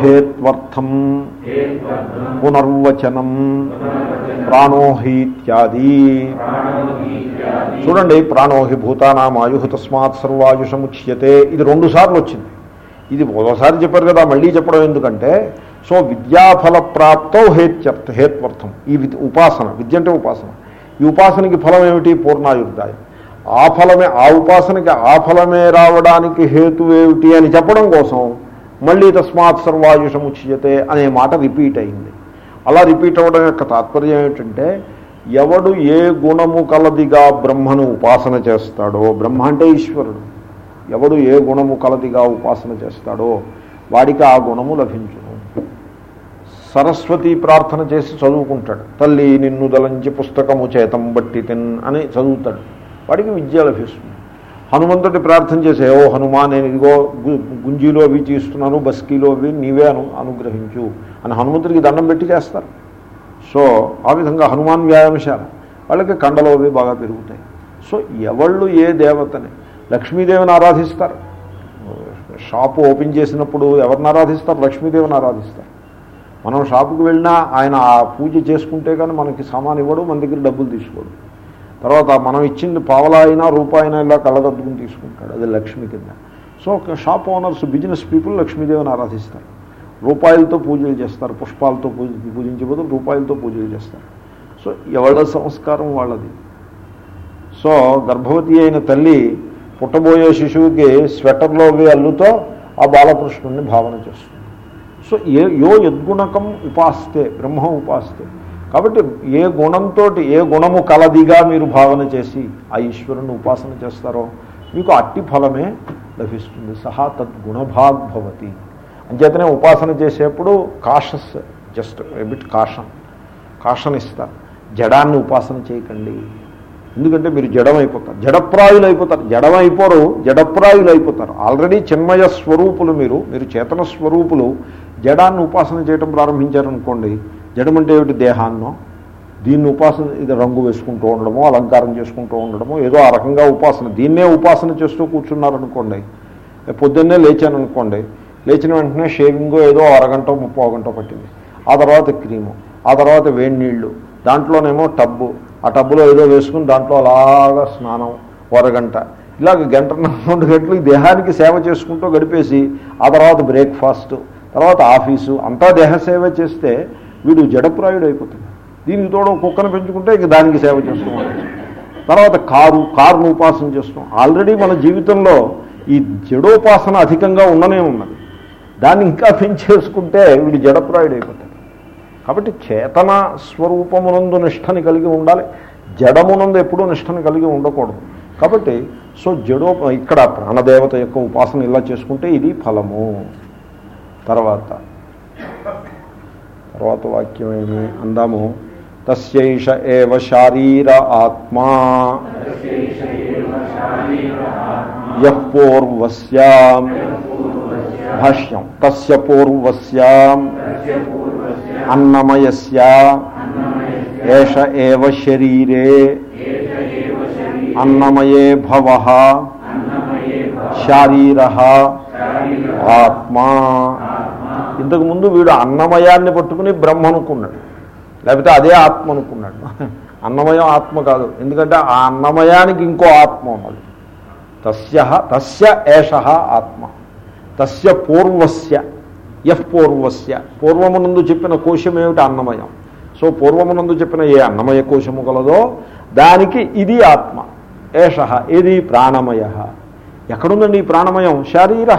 హేత్వర్థం. పునర్వచనం. ప్రాణోహీత్యాది. చూడండి ప్రాణోహి భూతానామాయు తస్మాత్ సర్వాయుషముచ్యతే. ఇది రెండు సార్లు వచ్చింది. ఇది ఒకసారి చెప్పారు కదా మళ్ళీ చెప్పడం ఎందుకంటే సో విద్యాఫల ప్రాప్తో హేత్యర్థ హేత్వర్థం. ఈ ఉపాసన విద్య అంటే ఉపాసన. ఈ ఉపాసనకి ఫలం ఏమిటి? పూర్ణాయుర్దాయం. ఆ ఫలమే ఆ ఉపాసనకి ఆ ఫలమే రావడానికి హేతు ఏమిటి అని చెప్పడం కోసం మళ్ళీ తస్మాత్ సర్వాయుషముచ్యతే అనే మాట రిపీట్ అయింది. అలా రిపీట్ అవ్వడం యొక్క తాత్పర్యం ఏమిటంటే ఎవడు ఏ గుణము కలదిగా బ్రహ్మను ఉపాసన చేస్తాడో బ్రహ్మ అంటే ఈశ్వరుడు ఎవడు ఏ గుణము కలదిగా ఉపాసన చేస్తాడో వాడికి ఆ గుణము లభించును. సరస్వతి ప్రార్థన చేసి చదువుకుంటాడు. తల్లి నిన్ను దలంచి పుస్తకము చేతం బట్టి తిన్ అని చదువుతాడు. వాడికి విద్య లభిస్తుంది. హనుమంతుడి ప్రార్థన చేసే ఓ హనుమా నేను ఇదిగో గుంజీలో అవి తీస్తున్నాను బస్కీలో అవి నీవే అను అనుగ్రహించు అని హనుమంతుడికి దండం పెట్టి చేస్తారు. సో ఆ విధంగా హనుమాన్ వ్యాయామశాల వాళ్ళకి కండలు అవి బాగా పెరుగుతాయి. సో ఎవళ్ళు ఏ దేవతని లక్ష్మీదేవిని ఆరాధిస్తారు? షాపు ఓపెన్ చేసినప్పుడు ఎవరిని ఆరాధిస్తారు? లక్ష్మీదేవిని ఆరాధిస్తారు. మనం షాపుకి వెళ్ళినా ఆయన ఆ పూజ చేసుకుంటే కానీ మనకి సామాన్ ఇవ్వడు మన దగ్గర డబ్బులు తీసుకోడు. తర్వాత మనం ఇచ్చింది పావలా అయినా రూపాయినా ఇలా కళ్ళదద్దుకుని తీసుకుంటాడు. అది లక్ష్మి కింద. సో ఒక షాప్ ఓనర్స్ బిజినెస్ పీపుల్ లక్ష్మీదేవిని ఆరాధిస్తారు. రూపాయలతో పూజలు చేస్తారు. పుష్పాలతో పూజ పూజించే రూపాయలతో పూజలు చేస్తారు. సో ఎవళ్ళ సంస్కారం వాళ్ళది? సో గర్భవతి అయిన తల్లి పుట్టబోయే శిశువుకి స్వెటర్లో అవి అల్లుతో ఆ బాలకృష్ణుడిని భావన చేస్తుంది. సో ఏ యో యద్గుణకం ఉపాస్తే బ్రహ్మ ఉపాస్తే. కాబట్టి ఏ గుణంతో ఏ గుణము కలదిగా మీరు భావన చేసి ఆ ఈశ్వరుని ఉపాసన చేస్తారో మీకు అట్టి ఫలమే లభిస్తుంది. సహా తద్గుణభాగ్భవతి అంచేతనే ఉపాసన చేసేప్పుడు cautious just bit caution caution ఇస్తారు జడాన్ని ఉపాసన చేయకండి. ఎందుకంటే మీరు జడమైపోతారు. జడప్రాయులు అయిపోతారు జడమైపోరు జడప్రాయులు అయిపోతారు ఆల్రెడీ చిన్మయ స్వరూపులు మీరు మీరు చేతన స్వరూపులు జడాన్ని ఉపాసన చేయడం ప్రారంభించారనుకోండి జడం అంటే ఏమిటి దేహాన్నో దీన్ని ఉపాసన ఇది రంగు వేసుకుంటూ ఉండడమో అలంకారం చేసుకుంటూ ఉండడమో ఏదో ఆ రకంగా ఉపాసన దీన్నే ఉపాసన చేస్తూ కూర్చున్నారనుకోండి పొద్దున్నే లేచాను అనుకోండి లేచిన వెంటనే షేవింగ్ ఏదో అరగంట ముప్పో గంట పట్టింది. ఆ తర్వాత క్రీము ఆ తర్వాత వేడి నీళ్ళు దాంట్లోనేమో టబ్బు ఆ టబ్బులో ఏదో వేసుకుని దాంట్లో అలాగా స్నానం ఓ అరగంట ఇలాగ గంట రెండు గంటలు ఈ దేహానికి సేవ చేసుకుంటూ గడిపేసి ఆ తర్వాత బ్రేక్ఫాస్ట్ తర్వాత ఆఫీసు అంతా దేహ సేవ చేస్తే వీడు జడప్రాయుడు అయిపోతుంది దీనికి తోడు కుక్కను పెంచుకుంటే ఇక దానికి సేవ చేస్తాం. తర్వాత కారు కారును ఉపాసన చేస్తాం. ఆల్రెడీ మన జీవితంలో ఈ జడోపాసన అధికంగా ఉండనే ఉన్నది. దాన్ని ఇంకా పెంచేసుకుంటే వీడు జడప్రాయుడు అయిపోతాడు కాబట్టి చేతన స్వరూపమునందు నిష్టని కలిగి ఉండాలి. జడమునందు ఎప్పుడూ నిష్టని కలిగి ఉండకూడదు. కాబట్టి సో జడో ఇక్కడ ప్రాణదేవత యొక్క ఉపాసన ఇలా చేసుకుంటే ఇది ఫలము. తర్వాత తర్వాత వాక్యం ఏమి అందాము తస్యైష ఏవ శారీర ఆత్మా యః పూర్వస్యాం భాష్యం తస్య పూర్వస్యాం అన్నమయస్య ఏష ఏవ శరీరే అన్నమయే భవ శారీర ఆత్మా ఇంతకుముందు వీడు అన్నమయాన్ని పట్టుకుని బ్రహ్మ అనుకున్నాడు లేకపోతే అదే ఆత్మ అనుకున్నాడు అన్నమయం ఆత్మ కాదు. ఎందుకంటే ఆ అన్నమయానికి ఇంకో ఆత్మ ఉన్నది. తస్య తస్య ఏష ఆత్మ. తస్య పూర్వస్య ఎఫ్ పూర్వస్య. పూర్వమునందు చెప్పిన కోశం ఏమిటి అన్నమయం? సో పూర్వమునందు చెప్పిన ఏ అన్నమయ కోశము కలదో దానికి ఇది ఆత్మ. ఏష ఇది ప్రాణమయ? ఎక్కడుందండి ఈ ప్రాణమయం? శారీర.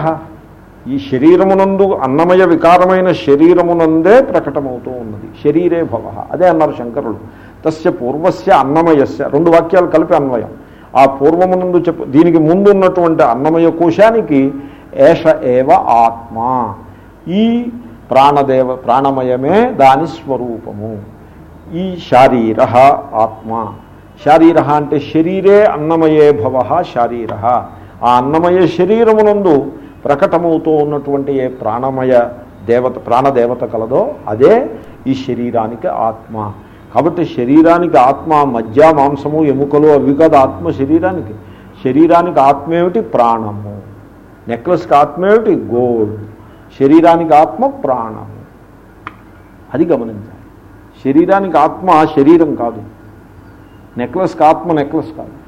ఈ శరీరమునందు అన్నమయ వికారమైన శరీరమునందే ప్రకటమవుతూ ఉన్నది. శరీరే భవ. అదే అన్నారు శంకరులు తస్య పూర్వస్య అన్నమయస్య. రెండు వాక్యాలు కలిపి అన్వయం. ఆ పూర్వమునందు చెప్పు దీనికి ముందు ఉన్నటువంటి అన్నమయ కోశానికి ఏష ఏవ ఆత్మ. ఈ ప్రాణదేవ ప్రాణమయమే దాని స్వరూపము. ఈ శారీర ఆత్మ. శారీర అంటే శరీరే అన్నమయే భవ శారీర ఆ అన్నమయ శరీరమునందు ప్రకటమవుతూ ఉన్నటువంటి ఏ ప్రాణమయ దేవత ప్రాణదేవత కలదో అదే ఈ శరీరానికి ఆత్మ. కాబట్టి శరీరానికి ఆత్మ మధ్య మాంసము ఎముకలు అవి కాదు ఆత్మ శరీరానికి. శరీరానికి ఆత్మ ఏమిటి? ప్రాణము. నెక్లెస్కి ఆత్మ ఏమిటి? గోల్డ్ శరీరానికి ఆత్మ ప్రాణము. అది గమనించాలి. శరీరానికి ఆత్మ శరీరం కాదు. నెక్లెస్కి ఆత్మ నెక్లెస్ కాదు.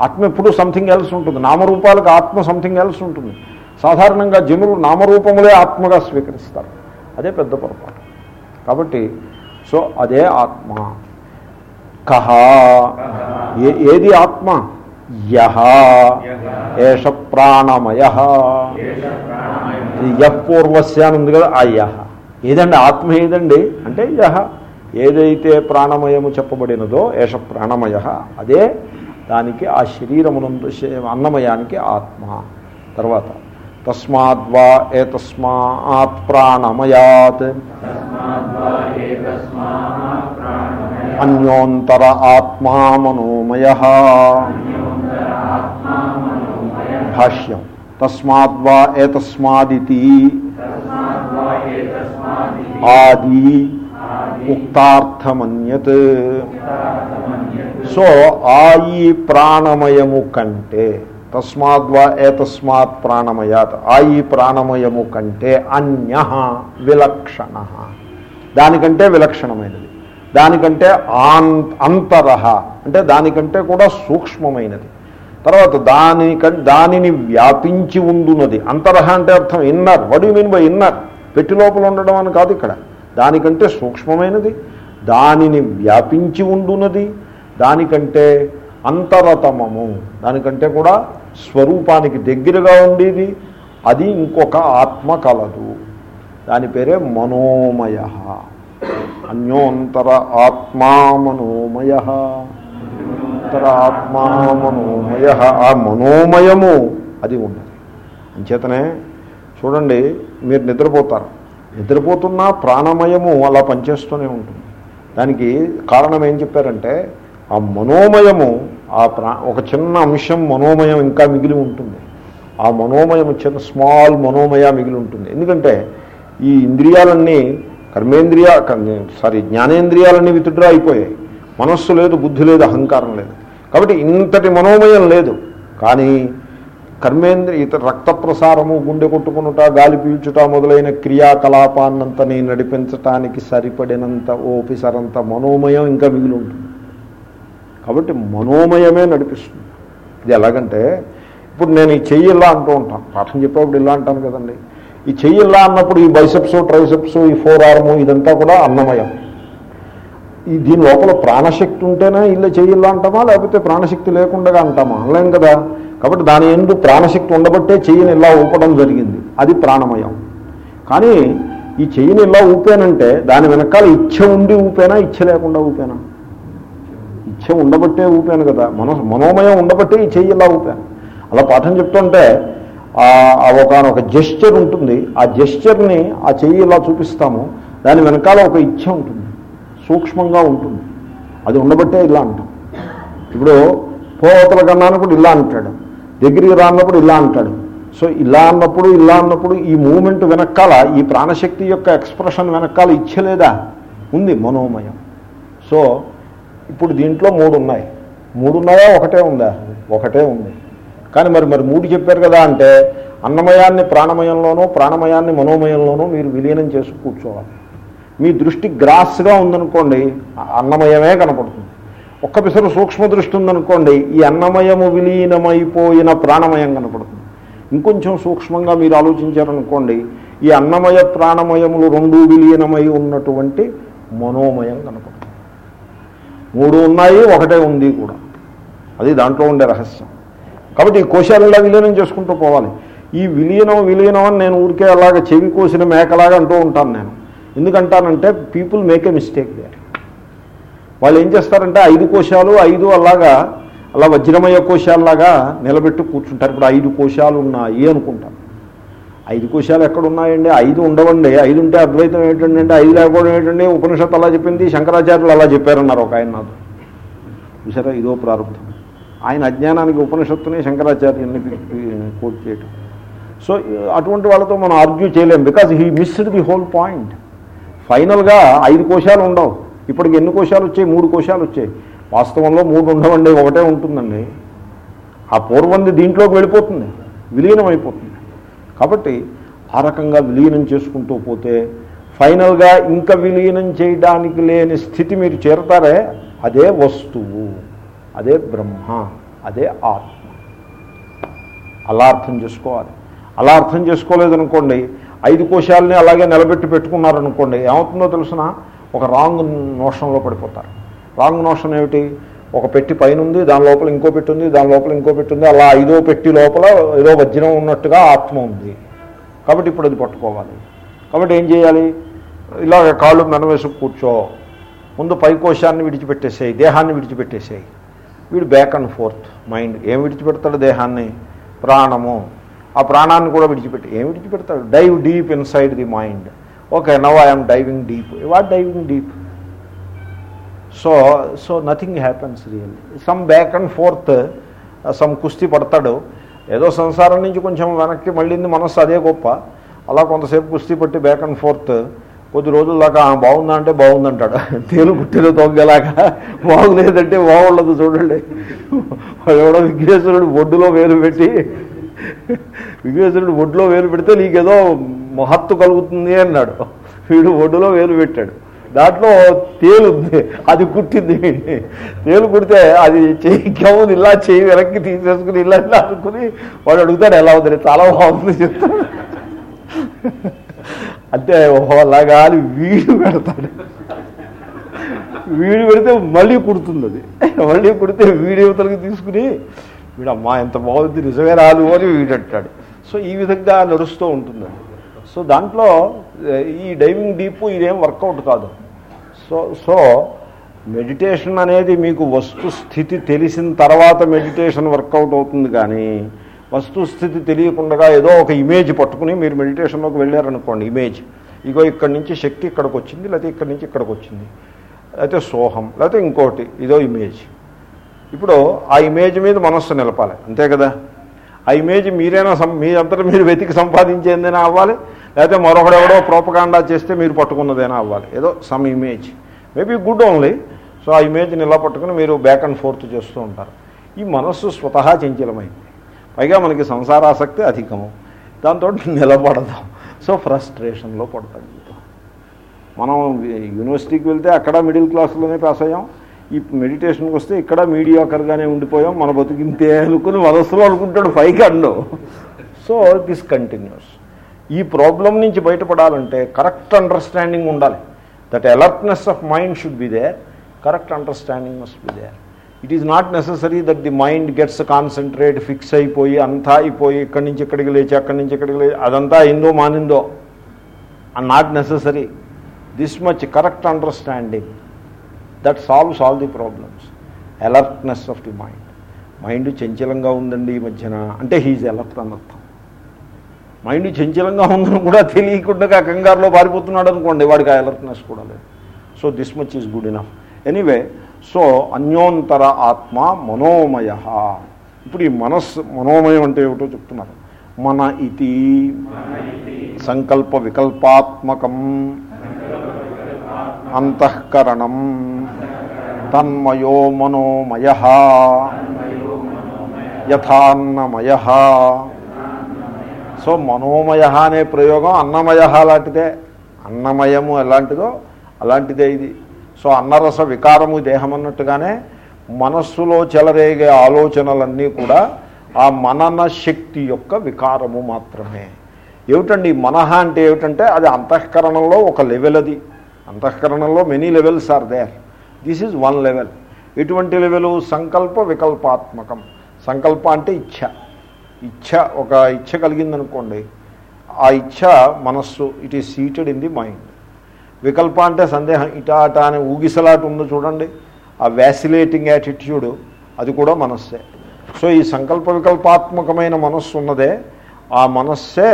ఆత్మ ఎప్పుడు సంథింగ్ ఎల్స్ ఉంటుంది. నామరూపాలకు ఆత్మ సంథింగ్ ఎల్స్ ఉంటుంది. సాధారణంగా జనులు నామరూపములే ఆత్మగా స్వీకరిస్తారు. అదే పెద్ద పొరపాటు. కాబట్టి సో అదే ఆత్మ. కహ. ఏ- ఏది ఆత్మ? యహ. ఏష ప్రాణమయ. యహ్ ఉంది కదా ఆ యహ. ఏదండి? ఆత్మ ఏదండి? అంటే యహ. ఏదైతే ప్రాణమయము చెప్పబడినదో ఏష ప్రాణమయ. అదే దానికి ఆ శరీరమునందు అన్నమయానికి ఆత్మ. తర్వాత తస్మాద్వా ఏతస్మాత్ ప్రాణమయాత్ అన్యోంతర ఆత్మా మనోమయ భాష్యం తస్మాద్వా ఏతస్మాదితి ఆది ఉక్తార్థమన్యత్ సో ఆ ఈ ప్రాణమయము కంటే తస్మాద్వా ఏతస్మాత్ ప్రాణమయాత్. ఆ ఈ ప్రాణమయము కంటే అన్య విలక్షణ. దానికంటే విలక్షణమైనది. దానికంటే ఆన్ అంతర. అంటే దానికంటే కూడా సూక్ష్మమైనది. తర్వాత దానిక దానిని వ్యాపించి ఉండున్నది అంతరహ అంటే అర్థం inner. What you mean by inner పెట్టి లోపల ఉండడం అని కాదు ఇక్కడ. దానికంటే సూక్ష్మమైనది. దానిని వ్యాపించి ఉండున్నది దానికంటే అంతరతమము. దానికంటే కూడా స్వరూపానికి దగ్గరగా ఉండేది. అది ఇంకొక ఆత్మ కలదు. దాని పేరే మనోమయ. అన్యోంతర ఆత్మా మనోమయ. అంతర ఆత్మా మనోమయ. ఆ మనోమయము అది ఉన్నది అంచేతనే చూడండి మీరు నిద్రపోతారు. నిద్రపోతున్నా ప్రాణమయము అలా పనిచేస్తూనే ఉంటుంది. దానికి కారణం ఏం చెప్పారంటే ఆ మనోమయము ఆ ప్రా ఒక చిన్న అంశం మనోమయం ఇంకా మిగిలి ఉంటుంది. ఆ మనోమయం చిన్న స్మాల్ మనోమయ మిగిలి ఉంటుంది. ఎందుకంటే ఈ ఇంద్రియాలన్నీ కర్మేంద్రియ సారీ జ్ఞానేంద్రియాలన్నీ విత్డ్రా అయిపోయాయి. మనస్సు లేదు బుద్ధి లేదు అహంకారం లేదు. కాబట్టి ఇంతటి మనోమయం లేదు. కానీ కర్మేంద్రియ ఇతర రక్త ప్రసారము గుండె కొట్టుకునుట గాలి పీల్చుట మొదలైన క్రియాకలాపాన్నంతని నడిపించటానికి సరిపడినంత ఓపిసరంత మనోమయం ఇంకా మిగిలి ఉంటుంది. కాబట్టి మనోమయమే నడిపిస్తుంది. ఇది ఎలాగంటే ఇప్పుడు నేను ఈ చెయ్యి ఇలా అంటూ ఉంటాను. పాఠం చెప్పేప్పుడు ఇలా అంటాను కదండి. ఈ చెయ్యి ఇలా అన్నప్పుడు ఈ బైసెప్స్ ట్రైసెప్స్ ఈ ఫోర్ ఆర్ము ఇదంతా కూడా అన్నమయం. ఈ దీని లోపల ప్రాణశక్తి ఉంటేనే ఇల్లు చెయ్యిల్లా అంటామా? లేకపోతే ప్రాణశక్తి లేకుండా అంటామా? అనలేం కదా. కాబట్టి దాని ఎందు ప్రాణశక్తి ఉండబట్టే చెయ్యిని ఇలా ఊపడం జరిగింది. అది ప్రాణమయం. కానీ ఈ చెయ్యిని ఇలా ఊపానంటే దాని వెనకాల ఇచ్చ ఉండి ఊపేనా ఇచ్చ లేకుండా ఊపేనా? ఇచ్చ ఉండబట్టే ఊపాను కదా. మన మనోమయం ఉండబట్టే ఈ చెయ్యి ఇలా ఊపాను. అలా పాఠం చెప్తుంటే ఆ ఒకనొక జెస్చర్ ఉంటుంది. ఆ జెస్చర్ని ఆ చెయ్యి ఇలా చూపిస్తాము. దాని వెనకాల ఒక ఇచ్చ ఉంటుంది. సూక్ష్మంగా ఉంటుంది. అది ఉండబట్టే ఇలా అంటాం. ఇప్పుడు పోవతల కన్నా అన్నప్పుడు ఇలా అంటాడు. దగ్గరికి రానప్పుడు ఇలా అంటాడు. సో ఇలా అన్నప్పుడు ఇలా అన్నప్పుడు ఈ మూమెంట్ వెనకాల ఈ ప్రాణశక్తి యొక్క ఎక్స్ప్రెషన్ వెనకాల ఇచ్చలేదా ఉంది. మనోమయం. సో ఇప్పుడు దీంట్లో మూడు ఉన్నాయి మూడు ఉన్నాయా ఒకటే ఉందా? ఒకటే ఉంది. కానీ మరి మరి మూడు చెప్పారు కదా అంటే అన్నమయాన్ని ప్రాణమయంలోనూ ప్రాణమయాన్ని మనోమయంలోనూ మీరు విలీనం చేసి కూర్చోవాలి. మీ దృష్టి గ్రాస్గా ఉందనుకోండి అన్నమయమే కనపడుతుంది. ఒక్క పిసరు సూక్ష్మ దృష్టి ఉందనుకోండి ఈ అన్నమయము విలీనమైపోయిన ప్రాణమయం కనపడుతుంది. ఇంకొంచెం సూక్ష్మంగా మీరు ఆలోచించారనుకోండి ఈ అన్నమయ ప్రాణమయములు రెండు విలీనమై ఉన్నటువంటి మనోమయం కనపడుతుంది. మూడు ఉన్నాయి ఒకటే ఉంది కూడా. అది దాంట్లో ఉండే రహస్యం. కాబట్టి ఈ కోశాలలో విలీనం చేసుకుంటూ పోవాలి. ఈ విలీనం విలీనం అని నేను ఊరికే అలాగా చెవి కోసిన మేకలాగా అంటూ ఉంటాను నేను. ఎందుకంటానంటే people make a mistake there వాళ్ళు ఏం చేస్తారంటే ఐదు కోశాలు ఐదు అలాగా అలా వజ్రమయ కోశాలలాగా నిలబెట్టు కూర్చుంటారు. ఇప్పుడు ఐదు కోశాలు ఉన్నాయి అనుకుంటారు. ఐదు కోశాలు ఎక్కడ ఉన్నాయండి ఐదు ఉండవండి. ఐదు ఉంటే అద్వైతం ఏంటండి అంటే ఐదు లేకపోవడం ఏంటండి ఉపనిషత్తు అలా చెప్పింది శంకరాచార్యులు అలా చెప్పారన్నారు ఒక ఆయన నాతో. చూసారా ఇదో ప్రారంభం. ఆయన అజ్ఞానానికి ఉపనిషత్తుని శంకరాచార్యుల్ని కోట్ చేయటం. సో అటువంటి వాళ్ళతో మనం ఆర్గ్యూ చేయలేం. Because he missed the whole point. ఫైనల్గా ఐదు కోశాలు ఉండవు. ఇప్పటికి ఎన్ని కోశాలు వచ్చాయి? మూడు కోశాలు వచ్చాయి. వాస్తవంలో మూడు ఉండవండి ఒకటే ఉంటుందండి. ఆ పూర్వంది దీంట్లోకి వెళ్ళిపోతుంది. విలీనం అయిపోతుంది కాబట్టి ఆ రకంగా విలీనం చేసుకుంటూ పోతే ఫైనల్గా ఇంకా విలీనం చేయడానికి లేని స్థితి మీరు చేరతారే? అదే వస్తువు అదే బ్రహ్మ అదే ఆత్మ. అలా అర్థం చేసుకోవాలి. అలా అర్థం చేసుకోలేదనుకోండి ఐదు కోశాలని అలాగే నిలబెట్టి పెట్టుకున్నారనుకోండి ఏమవుతుందో తెలిసిన? ఒక రాంగ్ నోషన్లో పడిపోతారు. రాంగ్ నోషన్ ఏమిటి? ఒక పెట్టి పైన ఉంది దాని లోపల ఇంకో పెట్టి ఉంది దాని లోపల ఇంకో పెట్టి ఉంది అలా ఐదో పెట్టి లోపల ఏదో వజ్రం ఉన్నట్టుగా ఆత్మ ఉంది. కాబట్టి ఇప్పుడు అది పట్టుకోవాలి. కాబట్టి ఏం చేయాలి? ఇలాగ కాళ్ళు మెనవేసి కూర్చో. ముందు పై కోశాన్ని విడిచిపెట్టేసేయి దేహాన్ని విడిచిపెట్టేసేయి. వీడు బ్యాక్ అండ్ ఫోర్త్ మైండ్ ఏం విడిచిపెడతాడు దేహాన్ని? ప్రాణము. ఆ ప్రాణాన్ని కూడా విడిచిపెట్టి. ఏం విడిచిపెడతాడు? Dive deep inside the mind okay now I'm diving deep what diving deep so so nothing happens really some back and forth some కుస్తీ పడతాడు. ఏదో సంసారం నుంచి కొంచెం వెనక్కి మళ్ళీంది మనస్సు అదే గొప్ప. అలా కొంతసేపు కుస్తీ పట్టి బ్యాక్ అండ్ ఫోర్త్ కొద్ది రోజుల దాకా బాగుందా? అంటే బాగుందంటాడు. తేలు కుట్టిన తొగ్గలాగా బాగులేదంటే బాగుండదు చూడండి. ఎవడో విఘ్నేశ్వరుడు ఒడ్డులో వేలు పెట్టి విఘ్నేశ్వరుడు ఒడ్డులో వేలు పెడితే నీకేదో మహత్తు కలుగుతుంది అన్నాడు. వీడు ఒడ్డులో వేలు పెట్టాడు. దాంట్లో తేలుంది అది కుట్టింది తేలు కుడితే అది చేయి కమ్ముని ఇలా చెయ్యి వెనక్కి తీసేసుకుని ఇలా ఇలా అనుకుని వాడు అడుగుతాడు ఎలా ఉందని చాలా బాగుంది చెప్తాడు. అంటే ఓహో అలాగా అని వీడు పెడతాడు. వీడు పెడితే మళ్ళీ కుడుతుంది అది. మళ్ళీ కుడితే వీడి ఇవతలకి తీసుకుని వీడు అమ్మా ఎంత బాగుంది నిజమే రాదు అని వీడంటాడు సో ఈ విధంగా నడుస్తూ ఉంటుంది సో దాంట్లో ఈ డైవింగ్ డీప్ ఇదేం వర్కౌట్ కాదు. సో సో మెడిటేషన్ అనేది మీకు వస్తుస్థితి తెలిసిన తర్వాత మెడిటేషన్ వర్కౌట్ అవుతుంది కానీ వస్తుస్థితి తెలియకుండా ఏదో ఒక ఇమేజ్ పట్టుకుని మీరు మెడిటేషన్లోకి వెళ్ళారనుకోండి ఇమేజ్ ఇగో ఇక్కడి నుంచి శక్తి ఇక్కడికి వచ్చింది లేకపోతే ఇక్కడి నుంచి ఇక్కడికి వచ్చింది. లేకపోతే సోహం లేకపోతే ఇంకోటి ఇదో ఇమేజ్ ఇప్పుడు ఆ ఇమేజ్ మీద మనస్సు నిలపాలి అంతే కదా? ఆ ఇమేజ్ మీరైనా సం మీ అంతటా మీరు వెతికి సంపాదించేందైనా అవ్వాలి లేకపోతే మరొకడెవడో ప్రోపకాండా చేస్తే మీరు పట్టుకున్నదేనా అవ్వాలి. ఏదో some image maybe good only so ఆ ఇమేజ్ని ఇలా పట్టుకుని మీరు బ్యాక్ అండ్ ఫోర్త్ చేస్తూ ఉంటారు. ఈ మనస్సు స్వతహా చంచలమైంది. పైగా మనకి సంసారాసక్తి అధికము. దాంతో నిలబడదాం. సో ఫ్రస్ట్రేషన్లో పడతాం మనం యూనివర్సిటీకి వెళ్తే అక్కడ మిడిల్ క్లాస్లోనే పాస్ అయ్యాం. ఈ మెడిటేషన్కి వస్తే ఇక్కడ మీడియాకర్గానే ఉండిపోయాం. మన బతికింతే అనుకుని మనస్సులో అనుకుంటాడు పైకి అండు సో దిస్ కంటిన్యూస్ ఈ ప్రాబ్లం నుంచి బయటపడాలంటే కరెక్ట్ అండర్స్టాండింగ్ ఉండాలి. That alertness of mind should be there correct understanding must be there it is not necessary that the mind gets concentrate fix అయిపోయి అంతా అయిపోయి ఇక్కడి నుంచి ఇక్కడికి లేచి అక్కడి నుంచి ఇక్కడికి లేచి అదంతా అయిందో మానిందో and not necessary this much correct understanding that solves all the problems alertness of the mind mind చంచలంగా ఉందండి ఈ మధ్యన. అంటే హీజ్ అలర్ట్ అనర్థం మైండ్ చంచలంగా ఉందని కూడా తెలియకుండా కంగారులో పారిపోతున్నాడు అనుకోండి వాడికి ఆ అలర్ట్నెస్ కూడా లేదు. So this much is good enough anyway so అన్యోంతర ఆత్మ మనోమయ. ఇప్పుడు ఈ మనస్సు మనోమయం అంటే ఏమిటో చెప్తున్నారు. మన ఇది సంకల్ప వికల్పాత్మకం. అంతఃకరణం. తన్మయో మనోమయ. యథాన్నమయ. సో మనోమయ అనే ప్రయోగం అన్నమయ లాంటిదే. అన్నమయము ఎలాంటిదో అలాంటిదే ఇది. సో అన్నరస వికారము దేహం అన్నట్టుగానే మనస్సులో చెలరేగే ఆలోచనలన్నీ కూడా ఆ మనన శక్తి యొక్క వికారము మాత్రమే. ఏమిటండి? మనహ అంటే ఏమిటంటే అది అంతఃకరణంలో ఒక లెవెల్ అది. అంతఃకరణంలో many levels are there this is one level ఎటువంటి లెవెలు సంకల్ప వికల్పాత్మకం. సంకల్ప అంటే ఇచ్ఛ. ఇచ్ఛ ఒక ఇచ్ఛ కలిగిందనుకోండి ఆ ఇచ్ఛ మనస్సు it is seated in the mind వికల్ప అంటే సందేహం ఇటా అటా అనే ఊగిసలాట ఉందో చూడండి ఆ వ్యాసిలేటింగ్ యాటిట్యూడ్ అది కూడా మనస్సే. సో ఈ సంకల్ప వికల్పాత్మకమైన మనస్సు ఉన్నదే ఆ మనస్సే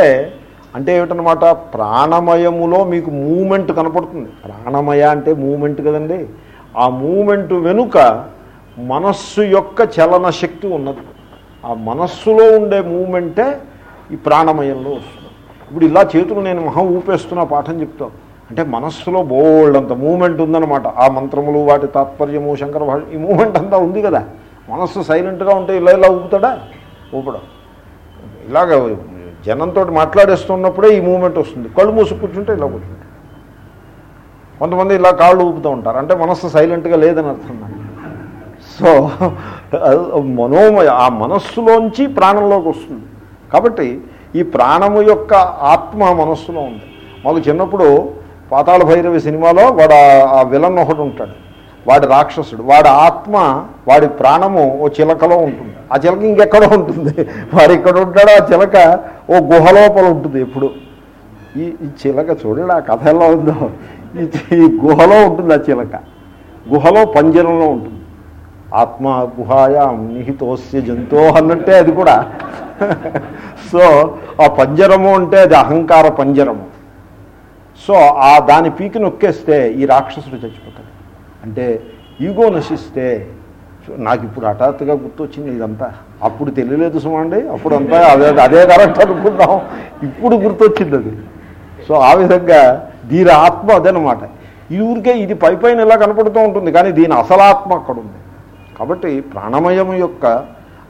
అంటే ఏమిటనమాట ప్రాణమయములో మీకు మూమెంట్ కనపడుతుంది. ప్రాణమయ అంటే మూమెంట్ కదండి. ఆ మూమెంట్ వెనుక మనస్సు యొక్క చలన శక్తి ఉన్నది. ఆ మనస్సులో ఉండే మూమెంటే ఈ ప్రాణమయంలో వస్తుంది. ఇప్పుడు ఇలా చేతులు నేను మహా ఊపేస్తున్న పాఠం చెప్తాను అంటే మనస్సులో బోల్డ్ అంత మూమెంట్ ఉందన్నమాట. ఆ మంత్రములు వాటి తాత్పర్యము శంకర భాష ఈ మూమెంట్ అంతా ఉంది కదా. మనస్సు సైలెంట్గా ఉంటే ఇలా ఇలా ఊపుతాడా? ఊపడం. ఇలాగ జనంతో మాట్లాడేస్తున్నప్పుడే ఈ మూమెంట్ వస్తుంది. కళ్ళు మూసి కూర్చుంటే ఇలా కూర్చుంటాడు కొంతమంది ఇలా కాళ్ళు ఊపుతూ ఉంటారు. అంటే మనస్సు సైలెంట్గా లేదని అర్థం సో మనోమయ ఆ మనస్సులోంచి ప్రాణంలోకి వస్తుంది. కాబట్టి ఈ ప్రాణము యొక్క ఆత్మ మనస్సులో ఉంది. మాకు చిన్నప్పుడు పాతాళ భైరవి సినిమాలో వాడు ఆ- విలన్ ఒకడు ఉంటాడు. వాడి రాక్షసుడు. వాడి ఆత్మ వాడి ప్రాణము ఓ చిలకలో ఉంటుంది. ఆ చిలక ఇంకెక్కడో ఉంటుంది. వాడు ఇక్కడ ఉంటాడో ఆ చిలక ఓ గుహలోపల ఉంటుంది ఎప్పుడు. ఈ ఈ చిలక చూడండి? ఆ కథ ఎలా ఉందో? ఈ ఈ గుహలో ఉంటుంది ఆ చిలక. గుహలో పంజరంలో ఉంటుంది. ఆత్మ గుహాయాం నిహితోస్య జంతో అన్నట్టే అది కూడా. సో ఆ పంజరము అంటే అది అహంకార పంజరము. సో ఆ దాని పీకి నొక్కేస్తే ఈ రాక్షసుడు చచ్చిపోతాడు. అంటే ఈగో నశిస్తే నాకు ఇప్పుడు హఠాత్తుగా గుర్తొచ్చింది ఇదంతా. అప్పుడు తెలియలేదు సుమండి అప్పుడు అంతా అదే అదే కరెక్ట్ అనుకున్నాం ఇప్పుడు గుర్తొచ్చింది అది. సో ఆ విధంగా దీని ఆత్మ అదనమాట. ఈ ఊరికే ఇది పై పైన ఇలా కనపడుతూ ఉంటుంది కానీ దీని అసలాత్మ అక్కడ ఉంది. కాబట్టి ప్రాణమయం యొక్క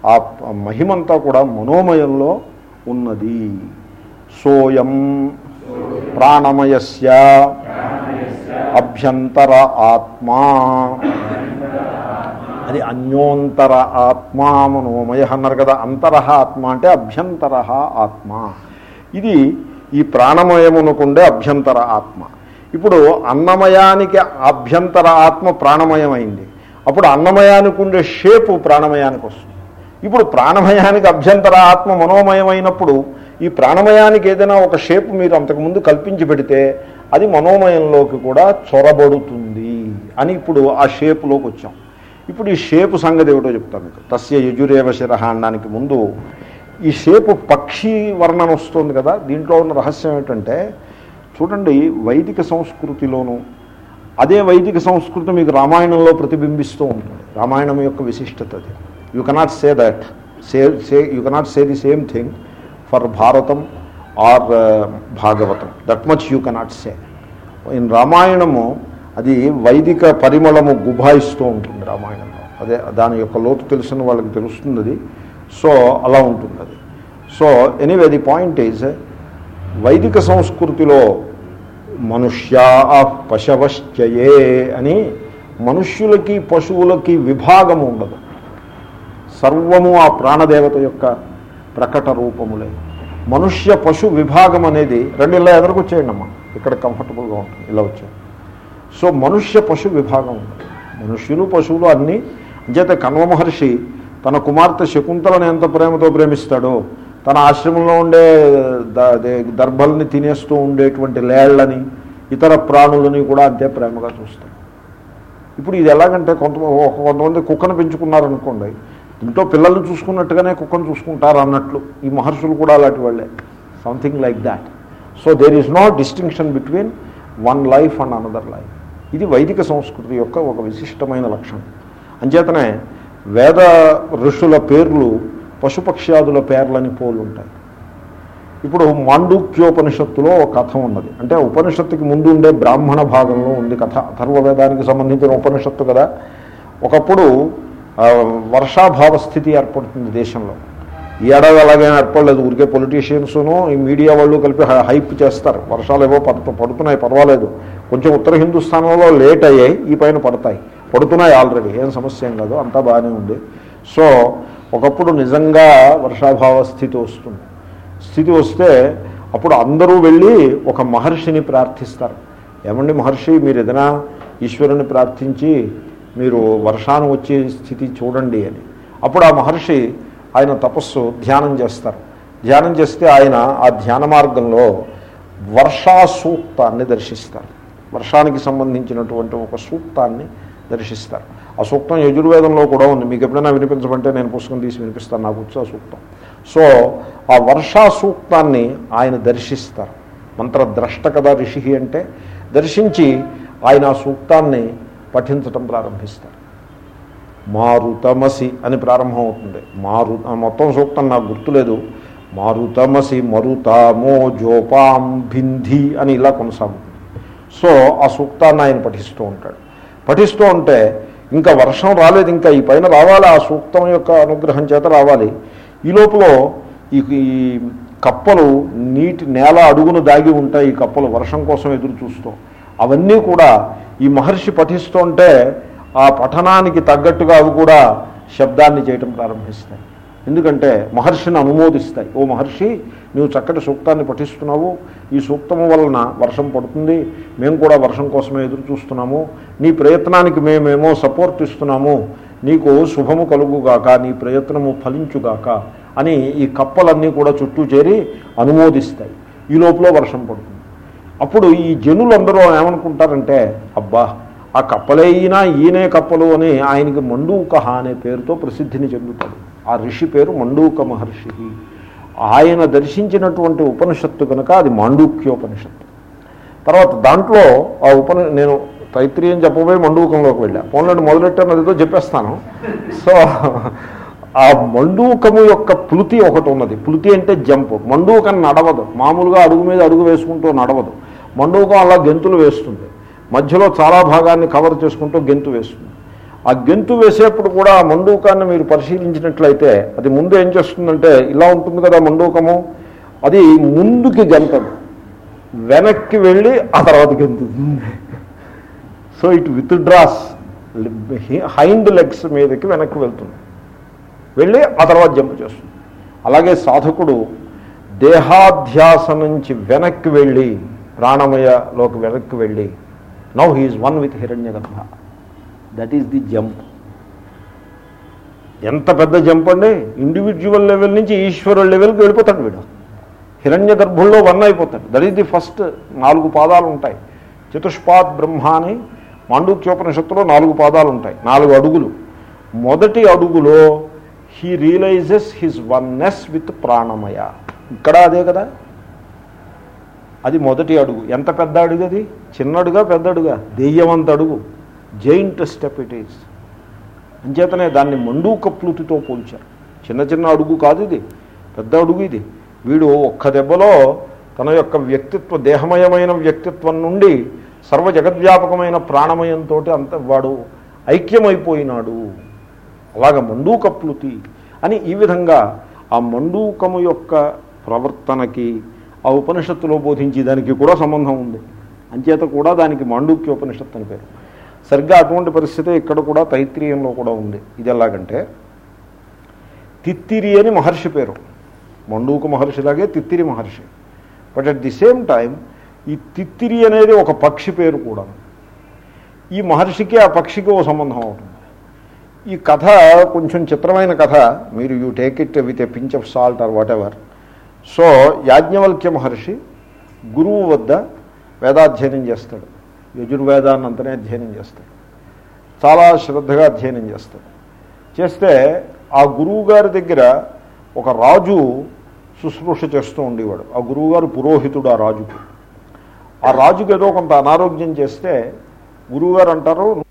ఆ మహిమంతా కూడా మనోమయంలో ఉన్నది. సోయం ప్రాణమయస్య అభ్యంతర ఆత్మా. అది అన్యోంతర ఆత్మా మనోమయ అన్నారు కదా. అంతర ఆత్మ అంటే అభ్యంతర ఆత్మ. ఇది ఈ ప్రాణమయమునకుండే అభ్యంతర ఆత్మ. ఇప్పుడు అన్నమయానికి అభ్యంతర ఆత్మ ప్రాణమయమైంది. అప్పుడు అన్నమయానికి ఉండే షేపు ప్రాణమయానికి వస్తుంది ఇప్పుడు ప్రాణమయానికి అభ్యంతర ఆత్మ మనోమయమైనప్పుడు ఈ ప్రాణమయానికి ఏదైనా ఒక షేప్ మీరు అంతకుముందు కల్పించి పెడితే అది మనోమయంలోకి కూడా చొరబడుతుంది అని ఇప్పుడు ఆ షేపులోకి వచ్చాం. ఇప్పుడు ఈ షేపు సంగతి ఏమిటో చెప్తాను మీకు. తస్య యజురేవ శిరహ అనడానికి ముందు ఈ షేపు పక్షి వర్ణన వస్తుంది కదా దీంట్లో ఉన్న రహస్యం ఏంటంటే చూడండి వైదిక సంస్కృతిలోనూ అదే వైదిక సంస్కృతి మీకు రామాయణంలో ప్రతిబింబిస్తూ ఉంటుంది. రామాయణం యొక్క విశిష్టత అది. You cannot say that say say you cannot say the same thing for Bharatam or Bhagavatam that much you cannot say in రామాయణము అది వైదిక పరిమళము గుబాయిస్తూ ఉంటుంది రామాయణంలో. అదే దాని యొక్క లోతు తెలిసిన వాళ్ళకి తెలుస్తుంది అది. సో అలా ఉంటుంది అది. So anyway the point is వైదిక సంస్కృతిలో మనుష్యా పశవశ్చయే అని మనుష్యులకి పశువులకి విభాగము ఉండదు. సర్వము ఆ ప్రాణదేవత యొక్క ప్రకట రూపములే. మనుష్య పశు విభాగం అనేది రెండు ఇలా ఎదురుకొచ్చేయండి అమ్మా ఇక్కడ కంఫర్టబుల్గా ఉంటుంది. ఇలా వచ్చాయి సో మనుష్య పశు విభాగం ఉండదు. మనుష్యులు పశువులు అన్నీ అంచేత కన్వ మహర్షి తన కుమార్తె శకుంతలను ఎంత ప్రేమతో ప్రేమిస్తాడో తన ఆశ్రమంలో ఉండే దర్భల్ని తినేస్తూ ఉండేటువంటి లేళ్ళని ఇతర ప్రాణులని కూడా అంతే ప్రేమగా చూస్తాయి ఇప్పుడు ఇది ఎలాగంటే కొంత కొంతమంది కుక్కను పెంచుకున్నారనుకోండి ఇంట్లో పిల్లల్ని చూసుకున్నట్టుగానే కుక్కను చూసుకుంటారు అన్నట్లు. ఈ మహర్షులు కూడా అలాంటి వాళ్ళే. Something like that so there is no distinction between one life and another life ఇది వైదిక సంస్కృతి యొక్క ఒక విశిష్టమైన లక్షణం. అంచేతనే వేద ఋషుల పేర్లు పశుపక్ష్యాదుల పేర్లని పోలు ఉంటాయి ఇప్పుడు మాండూక్యోపనిషత్తులో ఒక కథ ఉన్నది. అంటే ఉపనిషత్తుకి ముందు ఉండే బ్రాహ్మణ భాగంలో ఉంది కథ. అథర్వవేదానికి సంబంధించిన ఉపనిషత్తు కదా. ఒకప్పుడు వర్షాభావ స్థితి ఏర్పడుతుంది దేశంలో. ఈ ఏడాది అలాగేం ఏర్పడలేదు. ఊరికే పొలిటీషియన్స్ను ఈ మీడియా వాళ్ళు కలిపి హైప్ చేస్తారు. వర్షాలు ఏవో పడుతూ పడుతున్నాయి పర్వాలేదు. కొంచెం ఉత్తర హిందుస్థానంలో లేట్ అయ్యాయి ఈ పైన పడతాయి. పడుతున్నాయి ఆల్రెడీ. ఏం సమస్య ఏం కాదు. అంతా బాగానే ఉంది. సో ఒకప్పుడు నిజంగా వర్షాభావ స్థితి వస్తుంది. స్థితి వస్తే అప్పుడు అందరూ వెళ్ళి ఒక మహర్షిని ప్రార్థిస్తారు. ఏమండి మహర్షి మీరు ఏదైనా ఈశ్వరుని ప్రార్థించి మీరు వర్షాన్ని వచ్చే స్థితి చూడండి అని. అప్పుడు ఆ మహర్షి ఆయన తపస్సు ధ్యానం చేస్తారు. ధ్యానం చేస్తే ఆయన ఆ ధ్యాన మార్గంలో వర్షా సూక్తాన్ని దర్శిస్తారు. వర్షానికి సంబంధించినటువంటి ఒక సూక్తాన్ని దర్శిస్తారు. ఆ సూక్తం యజుర్వేదంలో కూడా ఉంది. మీకు ఎప్పుడైనా వినిపించమంటే నేను పుస్తకం తీసి వినిపిస్తాను. నాకు వచ్చి ఆ సూక్తం. సో ఆ వర్షా సూక్తాన్ని ఆయన దర్శిస్తారు. మంత్రద్రష్ట కదా ఋషి అంటే దర్శించి ఆయన ఆ సూక్తాన్ని పఠించటం ప్రారంభిస్తారు. మారుతమసి అని ప్రారంభం అవుతుంది మారు ఆ మొత్తం సూక్తం నాకు గుర్తులేదు. మారుతమసి మరుతామో జోపాం భింధి అని ఇలా కొనసాగుతుంది. సో ఆ సూక్తాన్ని ఆయన పఠిస్తూ ఉంటాడు. పఠిస్తూ ఉంటే ఇంకా వర్షం రాలేదు ఇంకా ఈ పైన రావాలి ఆ సూక్తం యొక్క అనుగ్రహం చేత రావాలి. ఈ లోపల ఈ కప్పలు నీటి నేల అడుగును దాగి ఉంటాయి ఈ కప్పలు వర్షం కోసం ఎదురు చూస్తూ. అవన్నీ కూడా ఈ మహర్షి పఠిస్తుంటే ఆ పఠనానికి తగ్గట్టుగా అవి కూడా శబ్దాన్ని చేయటం ప్రారంభిస్తాయి. ఎందుకంటే మహర్షిని అనుమోదిస్తాయి. ఓ మహర్షి నువ్వు చక్కటి సూక్తాన్ని పఠిస్తున్నావు. ఈ సూక్తము వలన వర్షం పడుతుంది. మేము కూడా వర్షం కోసమే ఎదురు చూస్తున్నాము. నీ ప్రయత్నానికి మేమేమో సపోర్ట్ ఇస్తున్నాము. నీకు శుభము కలుగుగాక నీ ప్రయత్నము ఫలించుగాక అని ఈ కప్పలన్నీ కూడా చుట్టూ చేరి అనుమోదిస్తాయి. ఈ లోపల వర్షం పడుతుంది. అప్పుడు ఈ జనులందరూ ఏమనుకుంటారంటే అబ్బా ఆ కప్పలే ఈయన ఈయనే కప్పలు అని ఆయనకి మండూకహ అనే పేరుతో ప్రసిద్ధిని చెందుతాడు. ఆ ఋషి పేరు మండూక మహర్షి. ఆయన దర్శించినటువంటి ఉపనిషత్తు కనుక అది మాండూక్యోపనిషత్తు. తర్వాత దాంట్లో ఆ ఉపని నేను తైత్రీయం చెప్పబోయి మండూకంలోకి వెళ్ళా. పోన్లండి మొదలెట్టాను అదితో చెప్పేస్తాను. సో ఆ మండూకము యొక్క ప్లుతి ఒకటి ఉన్నది. ప్లుతి అంటే జంప్. మండూకం నడవదు. మామూలుగా అడుగు మీద అడుగు వేసుకుంటూ నడవదు. మండూకం అలా గెంతులు వేస్తుంది. మధ్యలో చాలా భాగాన్ని కవర్ చేసుకుంటూ గెంతు వేస్తుంది. ఆ గెంతు వేసేప్పుడు కూడా ఆ మండూకాన్ని మీరు పరిశీలించినట్లయితే అది ముందు ఏం చేస్తుందంటే ఇలా ఉంటుంది కదా మండూకము అది ముందుకి గెంతదు వెనక్కి వెళ్ళి ఆ తర్వాత గెంతుతుంది. So it withdraws hind legs మీదకి వెనక్కి వెళ్తుంది. వెళ్ళి ఆ తర్వాత జంప్ చేస్తుంది. అలాగే సాధకుడు దేహాధ్యాస నుంచి వెనక్కి వెళ్ళి ప్రాణమయలోకి వెనక్కి వెళ్ళి now he is one with Hiranyagarbha. That is the jump ఎంత పెద్ద జంప్ అండి? ఇండివిజువల్ లెవెల్ నుంచి ఈశ్వరుల లెవెల్కి వెళ్ళిపోతాడు వీడు. హిరణ్య గర్భుల్లో వన్ అయిపోతాడు. దట్ ఈస్ ది ఫస్ట్ నాలుగు పాదాలు ఉంటాయి. చతుష్పాద్ బ్రహ్మాని మాండూక్యోపనిషత్తులో నాలుగు పాదాలు ఉంటాయి. నాలుగు అడుగులు. మొదటి అడుగులో he realises his oneness with ప్రాణమయ. ఇక్కడ అదే కదా? అది మొదటి అడుగు. ఎంత పెద్ద అడుగు అది చిన్నడుగా పెద్ద అడుగా దెయ్యమంత అడుగు జైంట్ స్టెప్ ఇట్ ఈస్. అంచేతనే దాన్ని మండూక ప్లూతితో పోల్చారు. చిన్న చిన్న అడుగు కాదు ఇది పెద్ద అడుగు ఇది. వీడు ఒక్క దెబ్బలో తన యొక్క వ్యక్తిత్వ దేహమయమైన వ్యక్తిత్వం నుండి సర్వ జగద్వ్యాపకమైన ప్రాణమయంతో అంత వాడు ఐక్యమైపోయినాడు. అలాగ మండూక ప్లుతి అని ఈ విధంగా ఆ మండూకము యొక్క ప్రవర్తనకి ఆ ఉపనిషత్తులో బోధించి దానికి కూడా సంబంధం ఉంది. అంచేత కూడా దానికి మాండూక్య ఉపనిషత్తు అని పేరు. సరిగ్గా అటువంటి పరిస్థితి ఇక్కడ కూడా తైత్రీయంలో కూడా ఉంది. ఇది ఎలాగంటే తిత్తిరి అని మహర్షి పేరు. మండూకు మహర్షిలాగే తిత్తిరి మహర్షి. But at the same time ఈ తిత్తిరి అనేది ఒక పక్షి పేరు కూడా. ఈ మహర్షికి ఆ పక్షికి ఓ సంబంధం అవుతుంది. ఈ కథ కొంచెం చిత్రమైన కథ. మీరు you take it with a pinch of salt or whatever so Yajnavalkya మహర్షి గురువు వద్ద వేదాధ్యయనం చేస్తాడు. యజుర్వేదాన్ని అంతనే అధ్యయనం చేస్తాడు. చాలా శ్రద్ధగా అధ్యయనం చేస్తాడు. చేస్తే ఆ గురువు గారి దగ్గర ఒక రాజు శుశ్రూష చేస్తూ ఉండేవాడు. ఆ గురువుగారు పురోహితుడు ఆ రాజుకి. ఆ రాజుకి ఏదో కొంత అనారోగ్యం చేస్తే గురువుగారు అంటారు